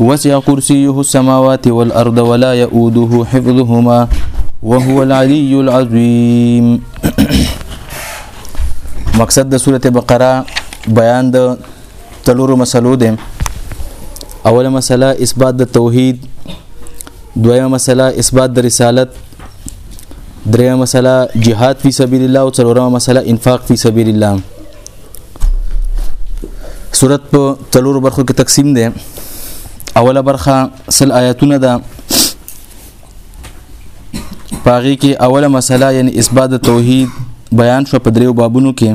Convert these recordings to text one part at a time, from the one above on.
وسع كرسيه السماوات والأرض ولا يؤوده حفظهما وهو العلي العظيم مقصد د سوره بقره بیان د تلورو مسلو ده اوله مسله اثبات د توحید دویمه مسله اثبات د رسالت دریمه مسله جهاد فی سبیل الله او څلورمه مسله انفاق فی سبیل الله صورت په تلور برخو کې تقسیم ده اوله برخه سل آیاتونه ده پاغي کې اوله مسله یعنی اثبات توحید بیان شو په دریو بابونو کې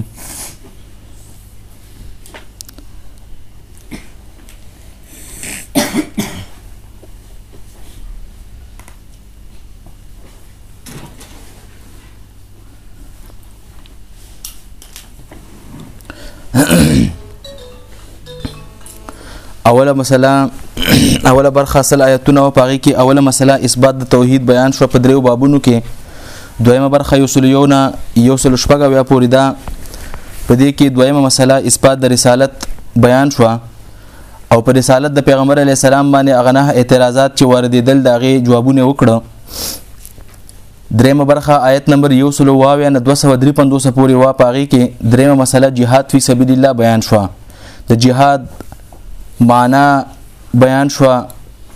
اوله مسله اوله برخه اصل آیتونه او پاغي کې اوله مسله اثبات د توحید بیان شو په دریو بابونو کې دویمه برخه یوسل یونا یوسل شپږه بیا پوری ده په دې کې دویمه مسله اثبات د رسالت بیان شو او پر رسالت د پیغمبر علی السلام باندې اغنه اعتراضات چې واردېدل داغه جوابونه وکړه دریمه برخه آیت نمبر یو سلو واویا نه 253 پورې وا پاغي کې دریمه مسله جهاد فی سبیل الله بیان شو د جهاد معنا بیان شو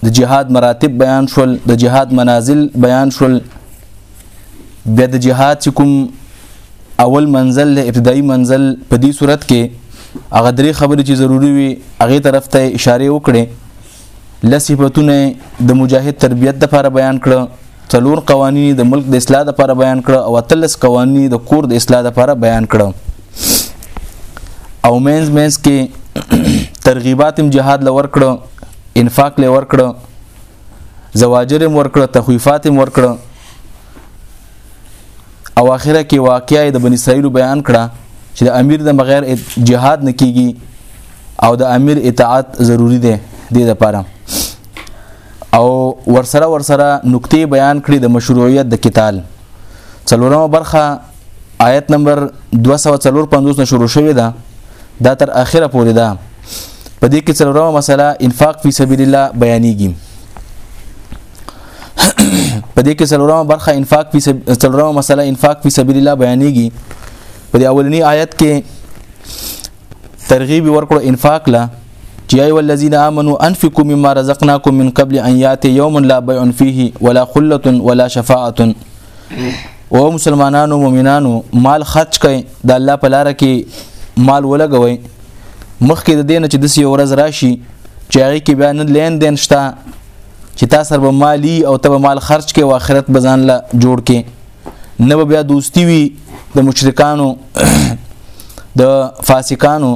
د جهاد مراتب بیان شول د جهاد منازل بیان شول بیا د جهاد چې کوم اول منزل له ابتدایي منزل په دې صورت کې هغه درې خبرې چې ضروری وي هغه طرف ته اشاره وکړي لصفاتونه د مجاهد تربیت د لپاره بیان کړو څلور قوانین د ملک د اصلاح لپاره بیان کړو او اتلس قوانین د کور د اصلاح لپاره بیان کړو او مینز مینز کې ترغیبات هم جهاد لور کړو انفاق لور کړو زواجر هم ور کړو تخویفات هم ور کړو او اخره کې واقعي د بنی اسرائیل بیان کړه چې د امیر د بغیر جهاد نه کیږي او د امیر اطاعت ضروری دی د لپاره او ورسره ورسره نقطې بیان کړې د مشروعیت د قتال څلورمه برخه آیت نمبر 254 نه شروع شوې ده دا تر اخره پورې ده په دې کې څلورمه مسله انفاق فی سبیل الله بیانېږي په دې کې څلورمه برخه انفاق په څلورمه مسله انفاق په سبیل الله بیانېږي په دې اولنی آیت کې ترغیب ورکړو انفاق لا چې ای ولذین آمنو انفقوا مما رزقناکم من قبل ان یاتی یوم لا بیع فیه ولا خلة ولا شفاعه او مسلمانانو مؤمنانو مال خرج کړئ د الله په لار کې مال ولګوي مخکې د دین چې د سی ورځ راشي چې هغه کې بیا نه لین دین شته چې تا سره به مالی او ته به مال خرج کې او آخرت به ځان له جوړ کې نه به بیا دوستی وي د مشرکانو د فاسقانو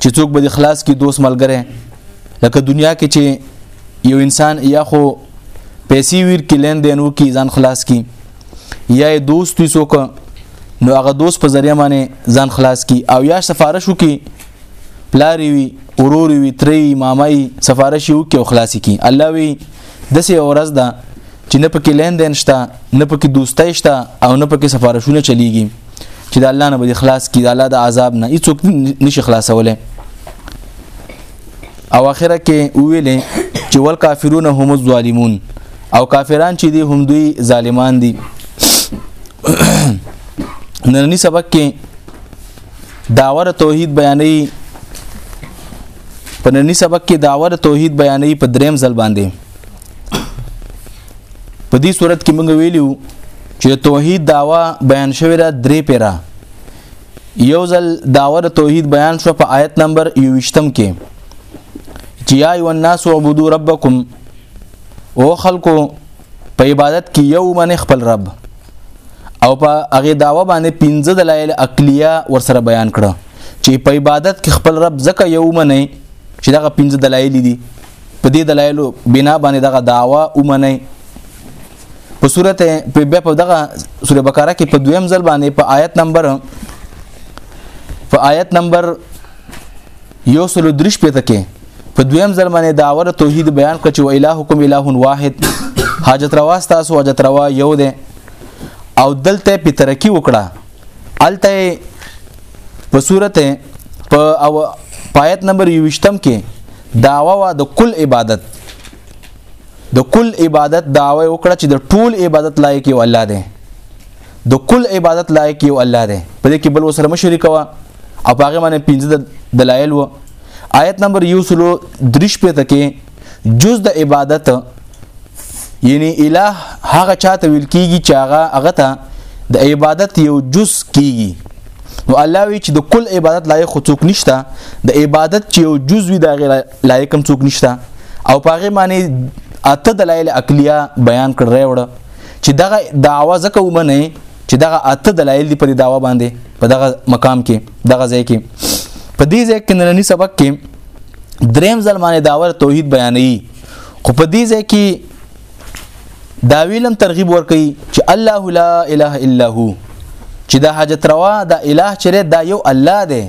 چې څوک به د اخلاص کې دوست ملګری لکه دنیا کې چې یو انسان یا خو پیسې ویر کې لین دین وکي ځان خلاص کی یا دوست وي څوک نو هغه دوست په ذریعہ باندې ځان خلاص کی او یا سفارش وکي پلاری وی ورور وی تری مامای سفارش یو کې خلاص کی الله وی د سه اورز ده چې نه پکې لین دین شته نه پکې دوستۍ شته او نه پکې سفارشونه چلیږي چې د الله نه به خلاص کی د الله د عذاب نه هیڅوک نشي خلاصولای او اخره کې ویلې چې ول کافرون هم الظالمون او کافران چې دي هم دوی ظالمان دي نننی سبق کې داور توحید بیانې په نننی سبق کې داور توحید بیانې په دریم ځل باندې په دې صورت کې موږ ویلو چې توحید داوا بیان شوی را درې پیرا یو ځل داور توحید بیان شو په آیت نمبر 28 کې چې یا ایو الناس عبدو ربکم او خلکو په عبادت کې یو من خپل رب او په هغه داوا باندې پنځه دلایل عقلیه ورسره بیان کړه چې په عبادت کې خپل رب زکه یو منی چې دغه پنځه دلایل دي په دې دلایلو بنا باندې دغه داوا ومني په صورت په بیا په دغه سوره بقره کې په دویم ځل باندې په آیت نمبر په آیت نمبر یو سل درش پته کې په دویم ځل باندې داور توحید بیان کړ چې و الهکم اله واحد حاجت روا تاسو حاجت روا یو دی او دلته په ترقی وکړه الته په صورت په او پایت نمبر 28 کې داوا وا د کل عبادت د کل عبادت داوا وکړه چې د ټول عبادت لایق یو الله دی د کل عبادت لایق یو الله دی په دې کې بل وسره مشرک وا او هغه باندې پنځه دلایل وو آیت نمبر یو سلو دریش پیتا کې جز د عبادت یعنی الہ هغه چاته ویل کیږي چې هغه هغه ته د عبادت یو جز کیږي نو الله وی چې د کل عبادت لایق خو څوک نشته د عبادت چې یو جز وي دا غیر لایق هم څوک نشته او په هغه معنی اته دلایل عقلیه بیان کړ راوړه چې دغه دعوا زکه ومنه چې دغه اته دلایل دی په دعوا باندې په دغه مقام کې دغه ځای کې په دې ځای کې نننی سبق کې دریم ځل باندې داور توحید بیانوي خو په دې ځای کې دا ویلم ترغیب ورکړي چې الله لا اله الا هو چې دا حاجت روا دا اله چره دا یو الله دی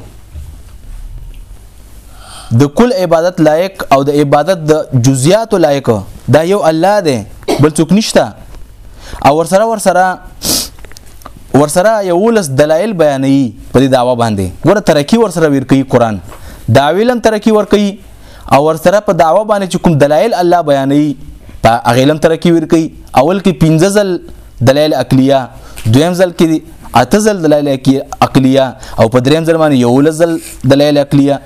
د کل عبادت لایق او د عبادت د جزئیات لایق دا یو الله دی بل څوک نشته او ورسره ورسره ورسره یولس دلایل بیانوي په دې داوا باندې ګوره ترقی ورسره ور کوي قران دا ویلم ترقی ور کوي او ورسره په داوا باندې چې کوم دلایل الله بیانوي په اغیلم ترقی ور کوي اول کې پنځه ځل دلایل عقلیه دویم ځل کې اته ځل دلایل عقلیه او په دریم ځل باندې یو ځل دلایل عقلیه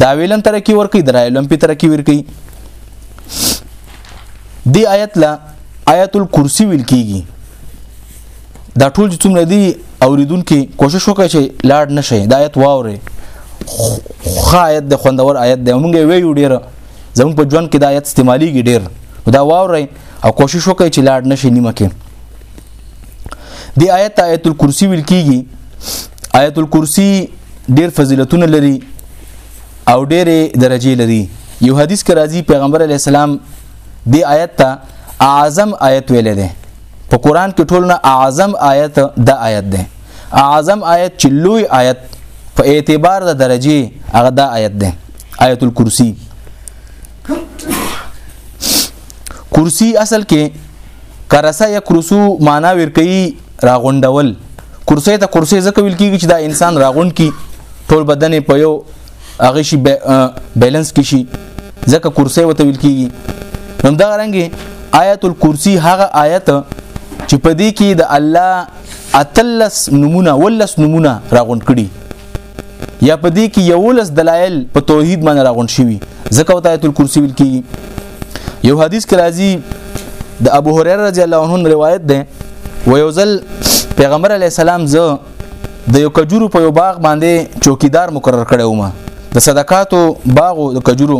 دا ویلم ترقی ور کوي درایلم په ترقی ور کوي دی آیت لا آیت الکرسی ویل کیږي دا ټول چې څومره دي اوریدونکو کوشش وکړي چې لاړ نشي دا آیت واوري خا آیت د خوندور آیت دی مونږ ویو ډیر زموږ په ژوند کې دا آیت استعماليږي ډیر دا واوري او کوشش وکړي چې لاړ نشي نیمه کې دی آیت آیت الکرسی ویل کیږي آیت الکرسی ډیر فضیلتونه لري او ډېرې درجه لري یو حدیث کې راځي پیغمبر علی السلام دی آیت ته اعظم آیت ویل دی په قران کې ټول نه اعظم آیت د آیت ده اعظم آیت چې لوی آیت په اعتبار د درجه هغه د آیت ده آیت الکرسی کرسی اصل کې کرسا یا کرسو معنا ورکي راغونډول کرسي ته کرسي ځکه ویل کیږي چې دا انسان راغون کی ټول بدن په یو هغه شي بیلانس کې شي ځکه کرسي وته ویل کیږي هم دا رنګي آیت الکرسی هغه آیت چې په دې کې د الله اتلس نمونه ولس نمونه راغونډ کړي یا په دې کې یولس دلایل په توحید باندې راغونډ شوي ځکه وته آیت الکرسی ویل کیږي یو حدیث کې راځي د ابو هريره رضی الله عنه روایت ده ويوزل پیغمبر علی السلام زه د یو کجورو په یو باغ باندې چوکیدار مقرر کړی وم د صدقاتو باغو د کجورو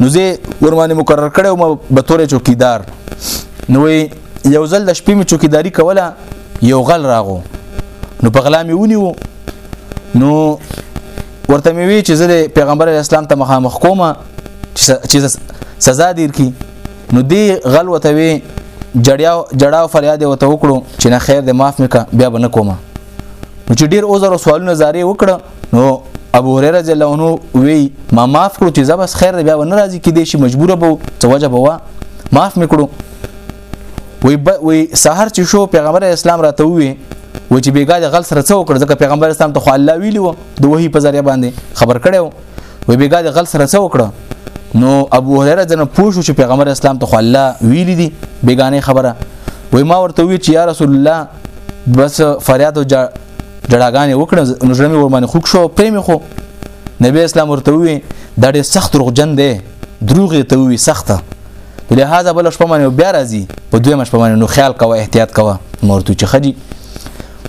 نو زه ورمانه مقرر کړی وم به تور چوکیدار نو یو ځل د شپې می چوکیداری کوله یو غل راغو نو په غلا می ونیو نو ورته می وی چې زه پیغمبر اسلام ته مخامخ کوم چې سزا دیر کی نو دی غل وته وی جړیا جړاو فریاد وته وکړو چې نه خیر د معاف میکا بیا به نه کومه نو چې ډیر اوزر سوالونه زارې وکړه نو ابو هريره جل عنه وی ما معاف کړو چې زبس خیر بیا نه راځي کې دې شي مجبور بو څه وجه بوا معاف میکړو وی ب... وی سحر چې شو پیغمبر اسلام راته وی و چې بیګا د غل سره څه وکړ ځکه پیغمبر اسلام ته خو الله ویلی و د وਹੀ په ذریعہ باندې خبر کړو وی بیګا د غل سره څه وکړه نو ابو هريره دنه پوښو چې پیغمبر اسلام ته خو الله ویلی دی بیگانه خبره وای ما ورته وی چې یا رسول الله بس فریاد او جړاګانې وکړه نو ژمه ور باندې خوښ شو پېم خو نبی اسلام ورته وی دا ډېر سخت روغجن دی دروغ ته وی سخته لهدا بل شپه باندې بیا راځي په دویمه شپه باندې نو خیال کوه احتیاط کوه مورته چې خدي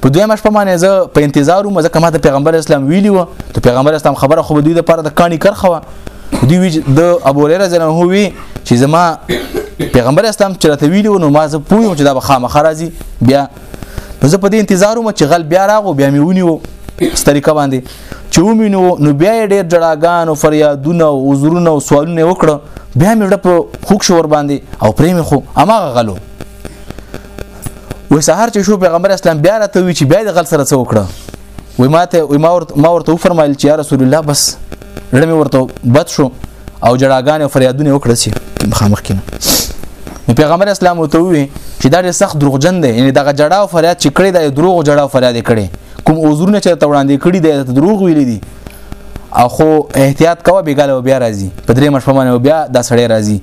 په دویمه شپه باندې زه په انتظار وم ځکه ما ته پیغمبر اسلام ویلی و ته پیغمبر اسلام خبره خو به دوی د پاره د کانی کرخه و دوی وی د ابو هريره جن هو وی چې زما پیغمبر اسلام چې راته ویلی و نو ما زه پوه چې دا به خامخ راځي بیا نو زه په دې انتظار وم چې غل بیا راغو بیا مې ونیو ستریکه باندې چې ومینو نو بیا ډېر جړاګان او فریادونه او عذرونه او سوالونه وکړه بیا مې ډپ خوښ شور باندې او پرې مې خو اماغه غلو وې سحر چې شو پیغمبر اسلام بیا راته وی چې بیا د غل سره څه وکړه وې ماته وې ما ورته ما ورته فرمایل چې یا رسول الله بس لړم ورته بد شو او جړاګان او فریادونه وکړه چې مخامخ کینه نو پیغمبر اسلام وته وی چې دا ډېر سخت دروغجن دی یعنی دغه جړا او فریاد چې کړی دا دروغ جړا او فریاد کړي کوم عذرونه چې ته وړاندې کړی دی دروغ ویل دي او خو احتیاط کوه بیګاله بیا راځي په درې مشپه باندې بیا دا سړی راځي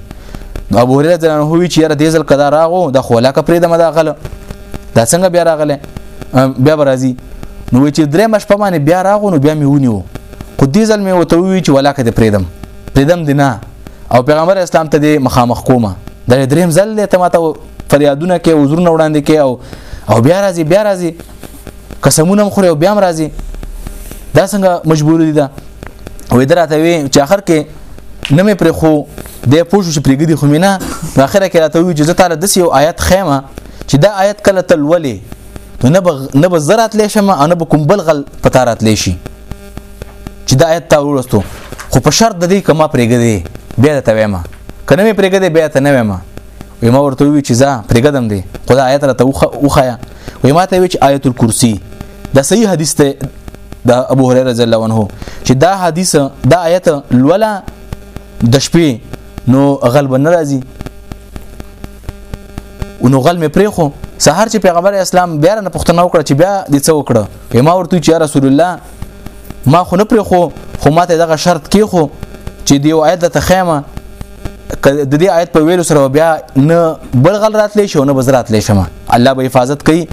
نو ابو هريره ځنه هو وی چې یاره دیزل قضا راغو د خولا کپرې د مداخله دا څنګه بیا راغله بیا راځي نو چې درې مشپه باندې بیا راغو نو بیا مې ونیو خو دیزل مې وته وی چې ولاکه د پریدم پریدم دینه او پیغمبر اسلام ته د مخامخ کومه د دریم ځل ته ماته فریادونه کې عذرونه وړاندې کې او او بیا راځي بیا راځي قسمونه هم خوري او بیا هم راځي دا څنګه مجبور دي دا وې دراته وي چې اخر کې نه مې پر خو د پوه شو چې پرېګدي خو مې نه په اخره کې راته وي چې زه تعالی دسی یو آیت خیمه چې دا آیت کله تل ولې نو نه به نه به زرات لې شم او نه به کوم بل غل پتا رات لې شي چې دا آیت تا ورستو خو په شرط د دې کما پرېګدي بیا ته وایم کنه مې پرېګدي بیا ته نه وایم وي ما ورته وی چې زه پرېګدم دي خدای آیت راته وخایا وي ماته وی چې آیت الکرسی دا صحیح حدیث ته د ابو هريره رضی الله عنه چې دا حدیث دا آیت لولا د شپې نو غلب ناراضي نو غل مې پرې خو سهار چې پیغمبر اسلام بیا نه پښتنه وکړه چې بیا د څه وکړه ما ورته چې رسول الله ما خو نه پرې خو خو ماته دغه شرط کې خو چې دی آیت ته خیمه د دې آیت په ویلو سره بیا نه بلغل راتلې شو نه بزرات لې شمه الله به حفاظت کوي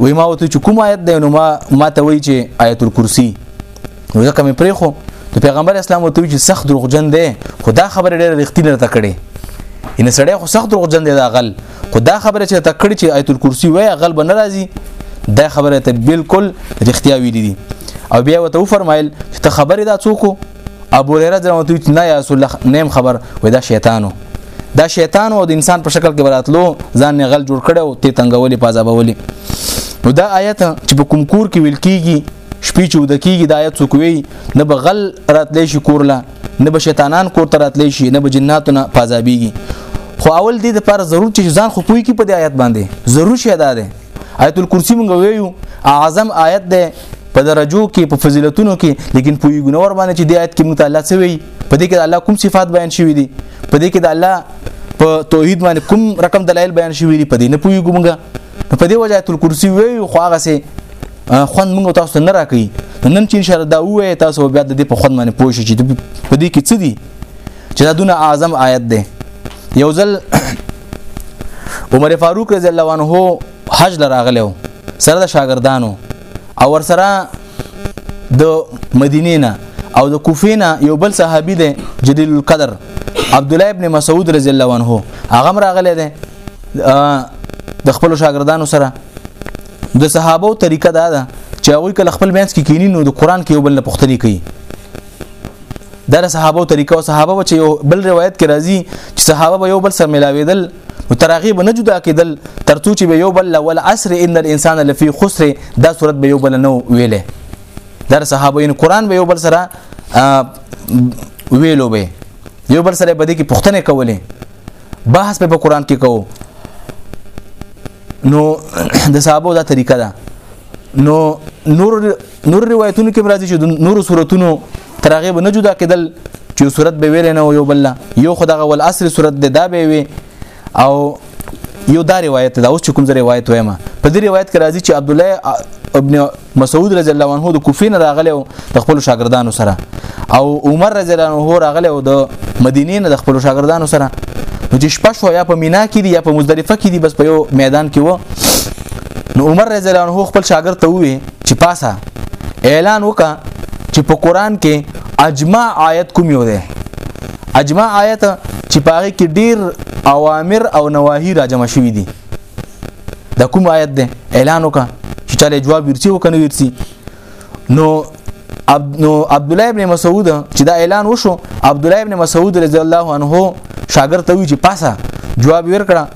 وای ما وته چې کوم آیت دی نو ما ما ته وای چې آیت الکرسی نو ځکه مې پرې خو د پیغمبر اسلام وته چې سخت دروغجن دی خو دا خبره ډېره رښتینه راته کړې ان سړی خو سخت دروغجن دی دا غل خو دا خبره چې ته کړې چې آیت الکرسی وای غل به ناراضي دا خبره ته بالکل رښتیا ویلې دي او بیا وته فرمایل چې ته خبره دا څوک ابو هريره ځنه وتوي نه یا رسول الله نیم خبر وای دا شیطانو دا شیطان او د انسان په شکل کې براتلو ځان نه غل جوړ کړو ته تنگولې پازابولې نو دا آیت چې په کوم کور کې ویل کیږي شپې چې ود کیږي دا آیت څوک وی نه به غل راتلې شي کورلا نه به شیطانان کور ته راتلې شي نه به جناتو نه پازابيږي خو اول دې د پر ضرورت چې ځان خو پوي کې په دې آیت باندې ضرور شي ادا ده آیت الکرسی مونږ ویو اعظم آیت ده په درجو کې په فضیلتونو کې لیکن په یګنور باندې چې د آیت کې مونږ الله څه وی په دې کې الله کوم صفات بیان شوی دي په دې کې د الله په توحید باندې کوم رقم دلایل بیان شوی دي په دې نه پویګو مونږ په دې وجه آیت الکرسی ویو خو هغه سه خوند موږ تاسو نه راکې نن چې ان شاء الله دا وې تاسو بیا د دې په خوند باندې پوه شئ چې په دې کې څه دي چې دا دونه اعظم آیت دی یو ځل عمر فاروق رضی الله عنه حج لراغلو سره د شاګردانو او ور سره د مدینې نه او د کوفې نه یو بل صحابي دی جلیل القدر عبد الله ابن مسعود رضی الله عنه هغه راغلی دی د خپل شاګردانو سره د صحابه طریقه دا ده چې هغه کله خپل مینس کې کینی نو د قران کې یو بل نه پوښتنه کوي دا د صحابه طریقه او صحابه چې یو بل روایت کې راځي چې صحابه به یو بل سره ملاویدل نو تراغي به نه جدا کېدل ترڅو چې به یو بل ول عصر ان الانسان لفی خسر دا صورت به یو بل نه ویلې دا صحابه ان قران به یو بل سره ویلو به یو بل سره بده کې پښتنه کولې بحث په قران کې کوو نو د صحابه دا طریقه ده نو نور نور روایتونو کې راځي چې د نور صورتونو ترغه به نه جدا کېدل چې صورت به ویل نه یو بل یو خدغه ول اصل صورت ده دا به وي او یو دا روایت دا اوس چې کوم روایت وایم په دې روایت کې راځي چې عبد الله ابن مسعود رضی الله عنه د کوفې نه راغلی او د خپل شاګردانو سره او عمر رضی الله عنه راغلی او د مدینې نه د خپل شاګردانو سره نو چې شپه شو یا په مینا کې دي یا په مزدلفه کې دي بس په یو میدان کې و نو عمر رضی الله عنه خپل شاګرد ته ووی چې پاسه اعلان وکا چې په قران کې اجماع آیت کوم یو دی اجماع آیت چې پاره کې ډیر اوامر او نواهی راجمع شوی دي دا کوم آیت دی اعلان وکا چې چاله جواب ورسی وکنه ورسی نو عبد نو عبد الله ابن مسعود چې دا اعلان وشو عبد الله ابن مسعود رضی الله عنه شاګرد ته وی چې پاسه جواب ورکړه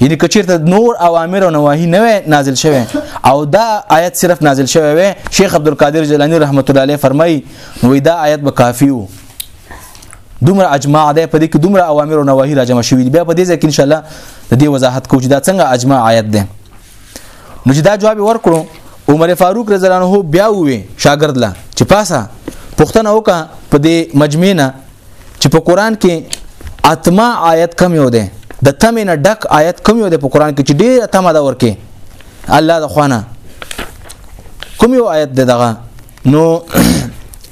یعنی کچیرته نور اوامر او نواهی نه نازل شوه او دا آیت صرف نازل شوه وي شیخ عبد القادر جیلانی رحمت الله علیه فرمای نو دا آیت به کافی وو دومره اجماع ده په دې کې دومره اوامر او نواهی راجمع شوې دي بیا په دې ځکه ان شاء الله د دې وضاحت کوو چې دا څنګه اجماع آیت ده نو چې دا جواب ورکړو عمر فاروق رضی الله عنه بیا وې شاګرد لا چې پاسه پښتنه وکړه په دې مجمع نه چې په قران کې اتما آیت کم یو دی د تمه نه ډک آیت کم یو دی په قران کې چې ډیره تمه دا ورکه الله د خوانه کوم یو آیت دی دغه نو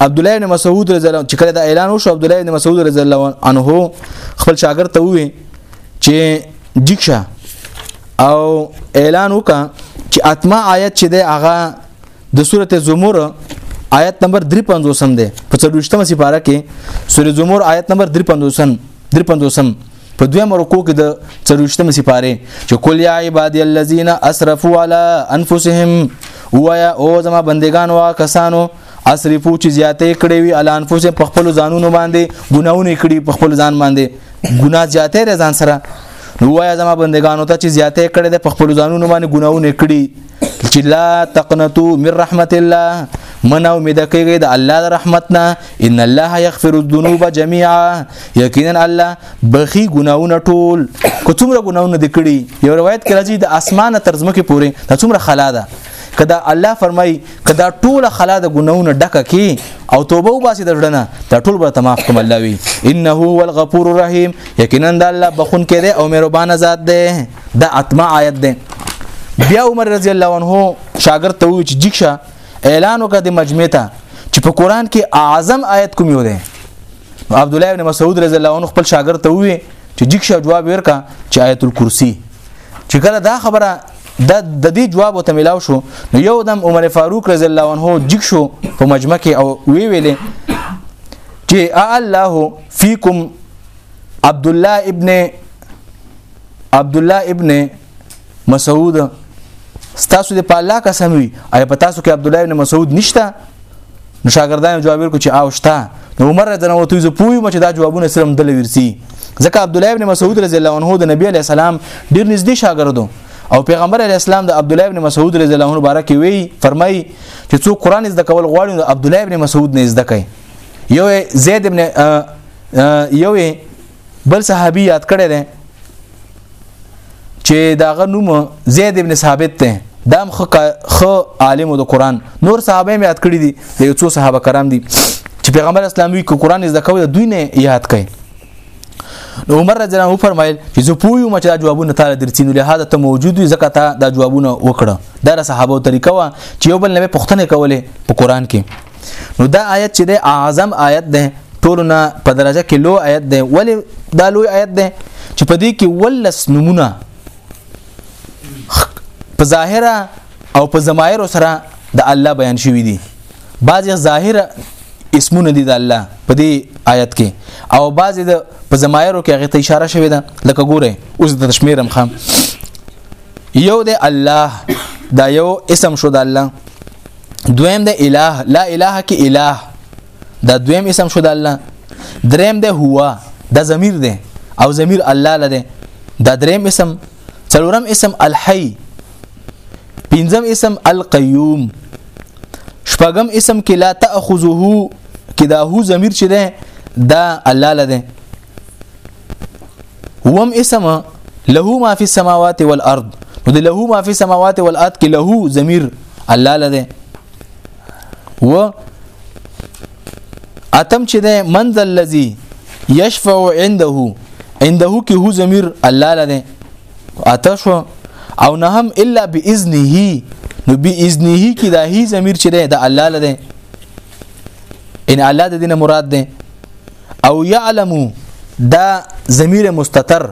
عبد الله بن مسعود رضی الله چې کله دا اعلان وشو عبد الله بن مسعود رضی الله عنه خپل شاګرد ته وویل چې جګشه او اعلان وکړه چې اتما آیت چې دی هغه د سورته زمر آیت نمبر 350 سم ده په 24مه سپاره کې سورې زمر آیت نمبر 350 350 په دویم رکو کې د 24مه سپاره چې کل یا عباد الذین اسرفوا علی انفسهم وایا او زما بندگان وا کسانو اسرفو چې زیاتې کړې وي علی انفسهم په خپل ځانونو باندې ګناونه کړې په خپل ځان باندې ګنا زیاتې ځان سره نو وایا زما بندگانو ته چې زیاتې کړې ده په خپل ځانونو باندې ګناونه کړې چې لا تقنتو من رحمت الله من امید کېږي د الله د رحمت نه ان الله یغفر الذنوب جميعا یقینا الله بخي ګناونه ټول کو څومره ګناونه د کړي یو روایت کې راځي د اسمانه تر ځمکه پورې د څومره خلا ده کدا الله فرمای کدا ټول خلا د ګناونه ډکه کی او توبه وباسي درډنه دا ټول به تماف کوم الله وی انه هو الغفور الرحیم یقینا د الله بخون کې دی او مهربان ذات دی دا اتمه آیت ده بیا عمر رضی الله عنه شاګرد ته وی چې جکشه اعلان وکړه د مجمع ته چې په قران کې اعظم آیت کوم یو ده عبد الله ابن مسعود رضی الله عنه خپل شاګرد ته وی چې جکشه جواب ورکا چې آیت الکرسی چې کله دا خبره د د دې جواب وته ملاو شو نو یو دم عمر فاروق رضی الله عنه جګ شو په مجمع کې او وی ویلې چې الله فیکم عبد الله ابن عبد الله ابن مسعود ستاسو د په الله قسم وي اي په تاسو کې عبد الله ابن مسعود نشته نو شاګردان جواب ورکړي چې او شته نو عمر رضی الله عنه زه پوي مچ دا جوابونه سره مدل ورسي ځکه عبد الله ابن مسعود رضی الله عنه د نبی عليه السلام ډیر نږدې شاګردو او پیغمبر علی اسلام د عبد الله ابن مسعود رضی الله عنه مبارک وی فرمای چې څو قران زده کول غواړي نو عبد الله ابن مسعود نه زده کوي یو زید ابن یو بل صحابي یاد کړی دی چې داغه نوم زید ابن ثابت دی دام خ خ عالم د قران نور صحابه یې یاد کړی دي د یو څو صحابه کرام دي چې پیغمبر اسلام وی قرآن زده کول دوی نه یاد کړي نو عمر رضی الله عنه فرمایل چې زه پوه یم چې دا جوابونه تعالی درتینو له هدا ته موجود وي ځکه ته دا جوابونه وکړه دا صحابه طریقه وا چې یو بل نه پښتنه کوله په قران کې نو دا آیت چې د اعظم آیت ده ټولونه په درجه کې لو آیت ده ولی دا لوی آیت ده چې په دې کې ولس نمونه په ظاهره او په ضمایر سره د الله بیان شوی دي بعضی ظاهره اسمونه دي د الله په دې آیت کې او بعضی د په ضمایرو کې هغه ته اشاره شوې ده لکه ګوره اوس د تشمیرم خام یو د الله دا یو اسم شو د الله دویم د اله لا اله کې اله دا دویم اسم شو د الله دریم د هو دا ضمیر دی او ضمیر الله لده دا دریم اسم څلورم اسم الحی پنځم اسم القیوم شپږم اسم کې لا تاخذه کې دا هو ضمیر چې ده دا الله لده وم اسم له ما فی السماوات والارض نو د له ما فی السماوات والارض کې له ضمیر الله لده و اتم چې ده من ذا الذی یشفع عنده عنده کې هو ضمیر الله لده اتشو او نه هم الا باذنه نو باذنه کې دا هی ضمیر چې ده د الله لده ان الله د دینه مراد ده او يعلم دا ضمیر مستتر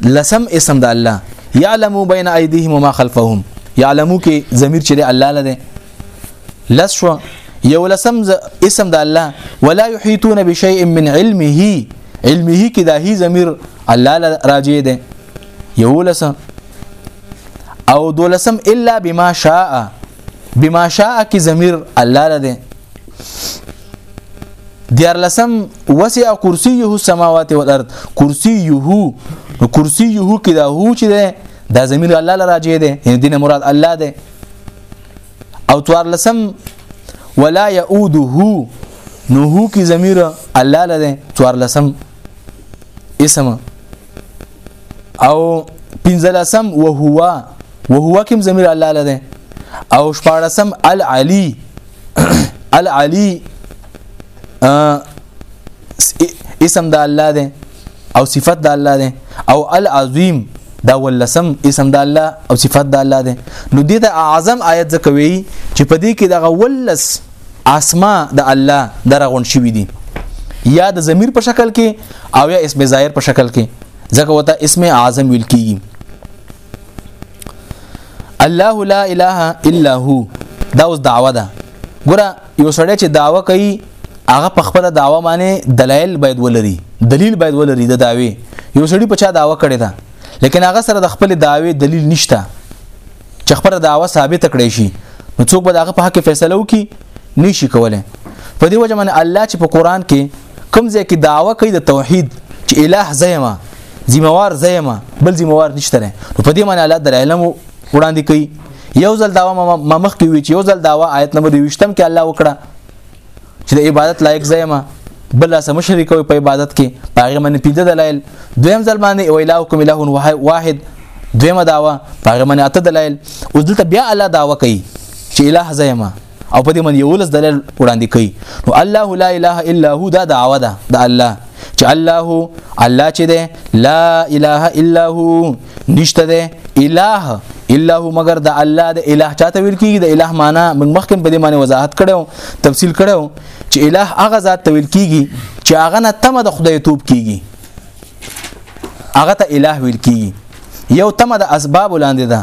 لسم اسم د الله يعلم بين ايديهم وما خلفهم يعلمو کې ضمیر چې الله لده لس شو یو لسم اسم د الله ولا يحيطون بشيء من علمه علمه کې دا هی ضمیر الله راجع ده یو لسم او دولسم الا بما شاء بما شاء کی ضمیر الله لده دیار لسم وسع کرسیه السماوات والارض کرسیه نو کرسیه کې دا هو چې ده دا زمير الله لراجه ده یعنی دین مراد الله ده او توار لسم ولا يؤوده نو هو کې زمير الله لده توار لسم اسم او پنځلسم وهو وهو کوم ضمیر الله لده او شپارسم العلی العلی اسم د الله ده او صفت د الله ده او العظیم دا ولسم اسم د الله او صفت د الله ده نو دې ته اعظم آیت ځکوي چې په دې کې دغه ولس اسماء د الله درغون شوی دي یا د ضمیر په شکل کې او یا اسم ظاهر په شکل کې ځکه وته اسم اعظم ویل کیږي الله لا اله الا هو دا اوس دعوه ده ګوره یو سړی چې دعوه کوي هغه په خپل دعوه باندې دلایل باید ولري دلیل باید ولري د دعوی یو سړی په چا دعوه کړی ده لیکن هغه سره د خپل دعوی دلیل نشته چې خبره داوا ثابت کړي شي نو څوک به داغه په حق فیصله وکي نشي کولای په دې وجه من الله چې په قران کې کوم ځای کې داوا کوي د توحید چې الٰه زېما ذمہوار زېما بل ذمہوار نشته نه په دې معنی الله در علم وړاندې کوي یو ځل داوا ما مخ کې وی چې یو ځل داوا آیت نمبر 20 کې الله وکړه چې د عبادت لایق زېما بل سم مشرک وي په عبادت کې پاغه من پیده دلایل دویم ځل باندې او الهکم اله واحد دویمه داوا پاغه من اته دلایل اوس دلته بیا الله داوا کوي چې اله زېما او په دې من یو لس دلایل وړاندې کوي نو الله لا اله الا هو دا دعوه ده د الله چې الله الله چې ده لا اله الا هو نشته ده الہ الا هو مگر د الله د الہ چاته ویل کیږي د الہ معنی موږ مخکې په دې معنی وضاحت کړو تفصیل کړو چې الہ هغه ذات ته ویل کیږي چې هغه نه تمه د خدای توپ کیږي هغه ته الہ ویل کیږي یو تمه د اسباب لاندې ده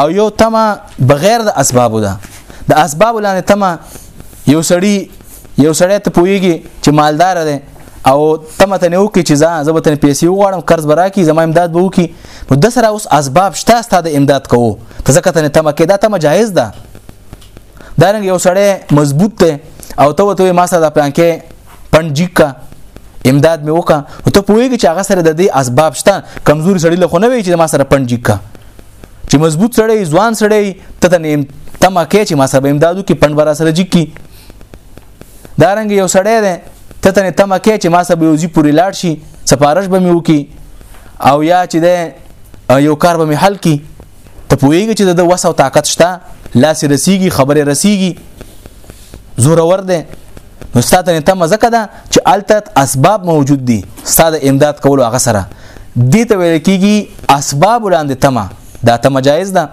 او یو تمه بغیر د اسباب ده د اسباب لاندې تمه یو سړی یو سړی ته پويږي چې مالدار دی او تمه ته نه وکي چې ځان زه به تن پیسې وغواړم قرض برا کی زما امداد به وکي نو د سره اوس اسباب شته ستاسو د امداد کوو ته ځکه ته تمه کې دا تمه جایز ده دا رنګ یو سړی مضبوط ته او ته وته ما سره د پلان کې پنجیکا امداد مې وکا او ته پوهیږي چې هغه سره د دې اسباب شته کمزوري سړی له خو نه وی چې ما سره پنجیکا چې مضبوط سړی ځوان سړی ته ته تمه کې چې ما سره امدادو کې پنډ برا سره جکی دا رنګ یو سړی دی ته تنه تمه کې چې ما سره به یوځي پوری لاړ شي سفارش به مې وکي او یا چې ده یو کار به مې حل کی ته پوهیږي چې د وس او طاقت شته لاس رسیږي خبره رسیږي زور ور ده نو ستاسو ته مزکه ده چې التت اسباب موجود دي ستاسو امداد کولو هغه سره دي ته ویل کیږي اسباب وړاندې تمه دا تمه جایز ده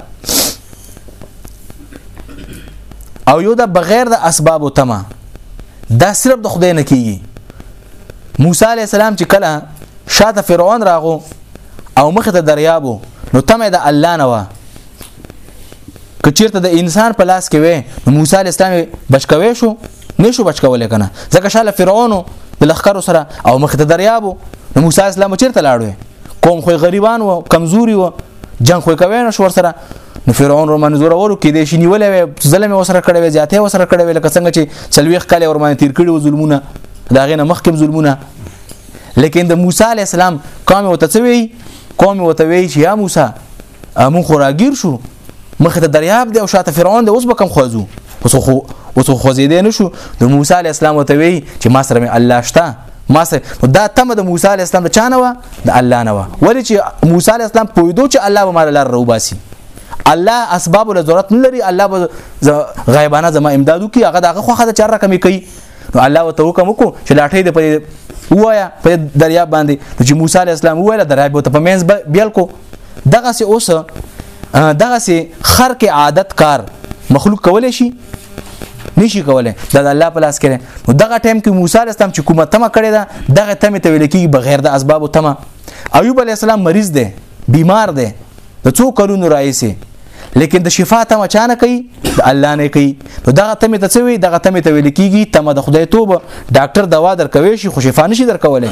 او یو دا بغیر د اسباب تمه دا صرف د خدای نه کیږي موسی علی السلام چې کله شاته فرعون راغو او مخ ته دریابو نو تمه د الله نه و کچیرته د انسان په لاس کې وې موسی علی السلام بچکوي شو نشو بچکول کنه ځکه شاله فرعون د لخر سره او مخ ته دریابو نو موسی اسلام چیرته لاړو قوم خو غریبان و کمزوري و جنگ خو کوي نه شور سره نو فرعون رومانه زور ورو کې دې شي نیولې وي ظلم وسره کړې وي زیاته وسره کړې وي لکه څنګه چې څلويخ کاله ورمانه تیر کړي و ظلمونه دا غینه مخکې ظلمونه لیکن د موسی علی السلام قوم وتڅوي قوم وتوي چې یا موسی امون خو راګیر شو مخه ته دریاب دی او شاته فرعون دی اوس به کم خوځو اوس خو اوس خو خوځیدې نشو نو موسی علی السلام وته وی چې ما سره مې الله شته ما سره دا تم د موسی علی السلام د چانه و د الله نه و ولې چې موسی علی السلام پویدو چې الله به مال لار روباسي الله اسباب له ضرورت نه لري الله به غیبانه زما امدادو کوي هغه دغه خوخه د چار رقم کوي نو الله وته حکم وکړو چې لاټې د په وایا په دریا باندې چې موسی علی السلام ویل دریا به ته په منځ بیل کو دغه سه اوس دغه سه خر کې عادت کار مخلوق کولای شي نشي کولای دا د الله په لاس کې نو دغه ټایم کې موسی علی السلام چې کومه تمه کړې ده دغه تمه ته ویل کېږي بغیر د اسبابو تمه ایوب علی السلام مریض دی بیمار دی د څو کلونو راځي لیکن د شفا تمه چانه کوي د الله نه کوي نو دغه تمه ته څوي دغه تمه ته ویل کیږي تمه د خدای توبه ډاکټر دوا درکوي شي خو شفا نشي درکولای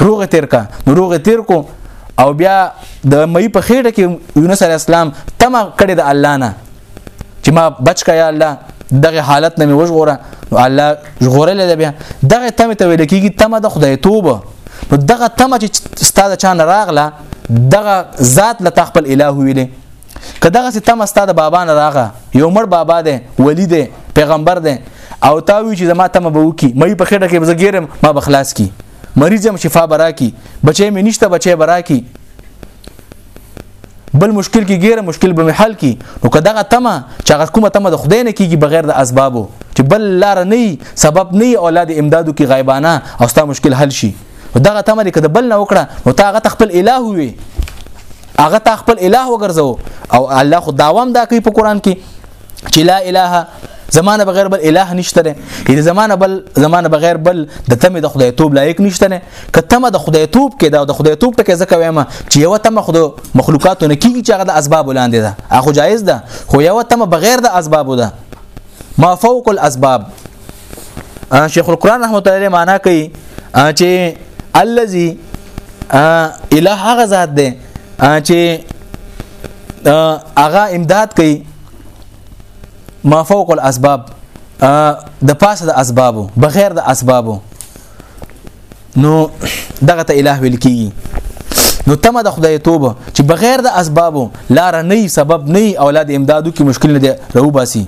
روغ تیر کا نو روغ تیر کو او بیا د مې په خېټه کې یونس علی السلام تم کړی د الله نه چې ما بچ کا یا الله دغه حالت نه وژغوره نو الله ژغورل دی بیا دغه تم ته ویل کېږي تم د خدای توبه نو دغه تم چې ستاده چا نه راغله دغه ذات لته خپل الوه ویلې که دغه سي تم استاد بابا نه راغه یو مړ بابا دی ولی دی پیغمبر دی او تا وی چې زما تم به وکی مې په خټه کې بزګیرم ما بخلاص کی مریضم شفا برا کی بچې مې نشته بچې برا کی بل مشکل کې ګیره مشکل به حل کی نو که دغه تمه چې هغه کومه تمه د خدای نه کیږي بغیر د اسبابو چې بل لار نه سبب نه اولاد امدادو کې غایبانه او ستا مشکل حل شي نو دغه تمه دې کده بل نه وکړه نو تا هغه خپل الٰه وي هغه تا خپل الٰه وګرځو او الله خو داوام دا کوي په قران کې چې لا الٰه زمانه بغیر بل الٰه نشته نه دې زمانه بل زمانه بغیر بل د تمه د خدای توب لایق نشته نه که تمه د خدای توب کې دا د خدای توب ټکه ځکه وایم چې یو تمه خدای مخلوقاتو نه کیږي چې هغه د اسباب ولاندې ده هغه جایز ده خو یو تمه بغیر د اسباب ده ما فوق الاسباب شیخ القران رحمت الله علیه معنا کوي چې الذي اله هغه ذات دی چې هغه امداد کوي ما فوق الاسباب د پاسه د اسبابو بغیر د اسبابو نو دغه ته الٰه ویل کیږي نو تمه د خدای توبه چې بغیر د اسبابو لار نه سبب نه اولاد امدادو کې مشکل نه دی راو باسي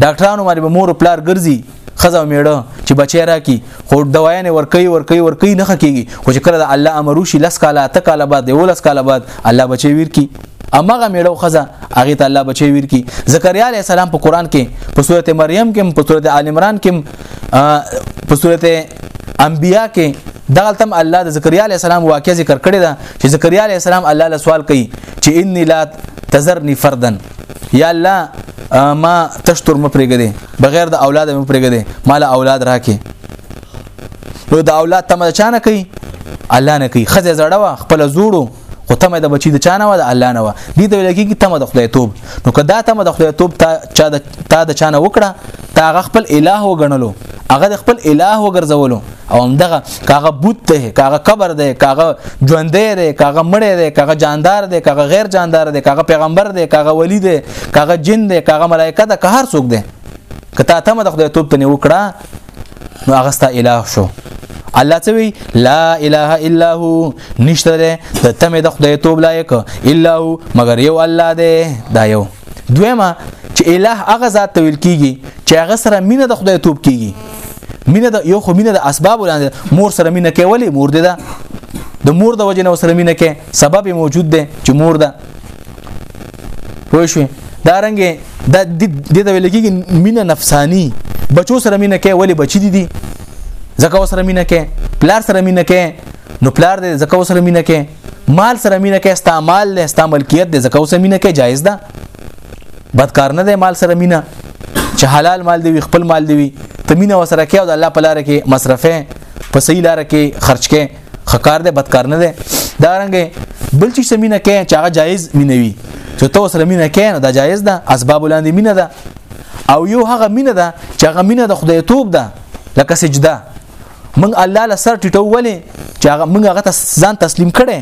ډاکټرانو باندې مور او پلار ګرځي خزه میړه چې بچی راکی خو دوايانې ورکی ورکی ورکی نه خکېږي خو چې کله د الله امر وشي لس کاله ته کاله بعد دی ولس کاله بعد الله بچی ویر کی امغه میړو خزه هغه ته الله بچی ویر کی زکریا علی السلام په قران کې په سورته مریم کې په سورته آل عمران کې په صورت انبیا کې دغه تم الله د زکریا علی السلام واقع ذکر کړی دا چې زکریا علی السلام الله له سوال کوي چې انی لا تزرنی فردن یا الله ما تشتر مپرګدې بغیر د اولاد مپرګدې مال اولاد راکې نو د اولاد تم چانه کوي الله نه کوي خزه زړه وا خپل زوړو خو تمه د بچی د چا نه و د الله نه و دي ته ویل کېږي تمه د خدای توب نو کدا تمه د خدای توب تا چا د تا د چا نه وکړه تا هغه خپل الٰه وګڼلو هغه د خپل الٰه وګرځولو او همدغه کاغه بوت ده کاغه قبر ده کاغه ژوند ده کاغه مړ ده کاغه جاندار ده کاغه غیر جاندار ده کاغه پیغمبر ده کاغه ولی ده کاغه جن ده کاغه ملائکه ده که هر څوک ده کته تمه د خدای توب ته نه وکړه نو هغه ستا الٰه شو الله څه وی لا اله الا هو نشته ده د تمه د خدای توب لایق الا هو مگر یو الله ده دا یو دویمه چې الٰه هغه ذات تویل کیږي چې هغه سره مینه د خدای توب کیږي مینه د یو خو مینه د اسباب ولاندې مور سره مینه کوي ولی مور دې ده د مور د وجه نه سره مینه کې سبب موجود ده چې مور ده پوه شو دا رنګ دا د دې د ویل کېږي مینه نفسانی بچو سره مینه کوي ولی بچی دي دي زکه سره مینه کوي پلار سره مینه کوي نو پلار دې زکه سره مینه کوي مال سره مینه کوي استعمال له استعمال کیت دې زکه سره مینه کوي جایز ده بدکار نه ده مال سره مینه چې حلال مال دی خپل مال دی ته مینه وسره کوي او د الله په لار کې مصرفه په صحیح لار کې خرج کې خکار دی بدکار نه دی دا رنګ بل چې سمینه کې چې هغه جایز مینوي چې تو سره مینه کې نه دا جایز ده اسباب لاندې مینه ده او یو هغه مینه ده چې هغه مینه د خدای توپ ده لکه سجده من الله له سر ټټو ولې چې هغه من هغه ځان تسلیم کړي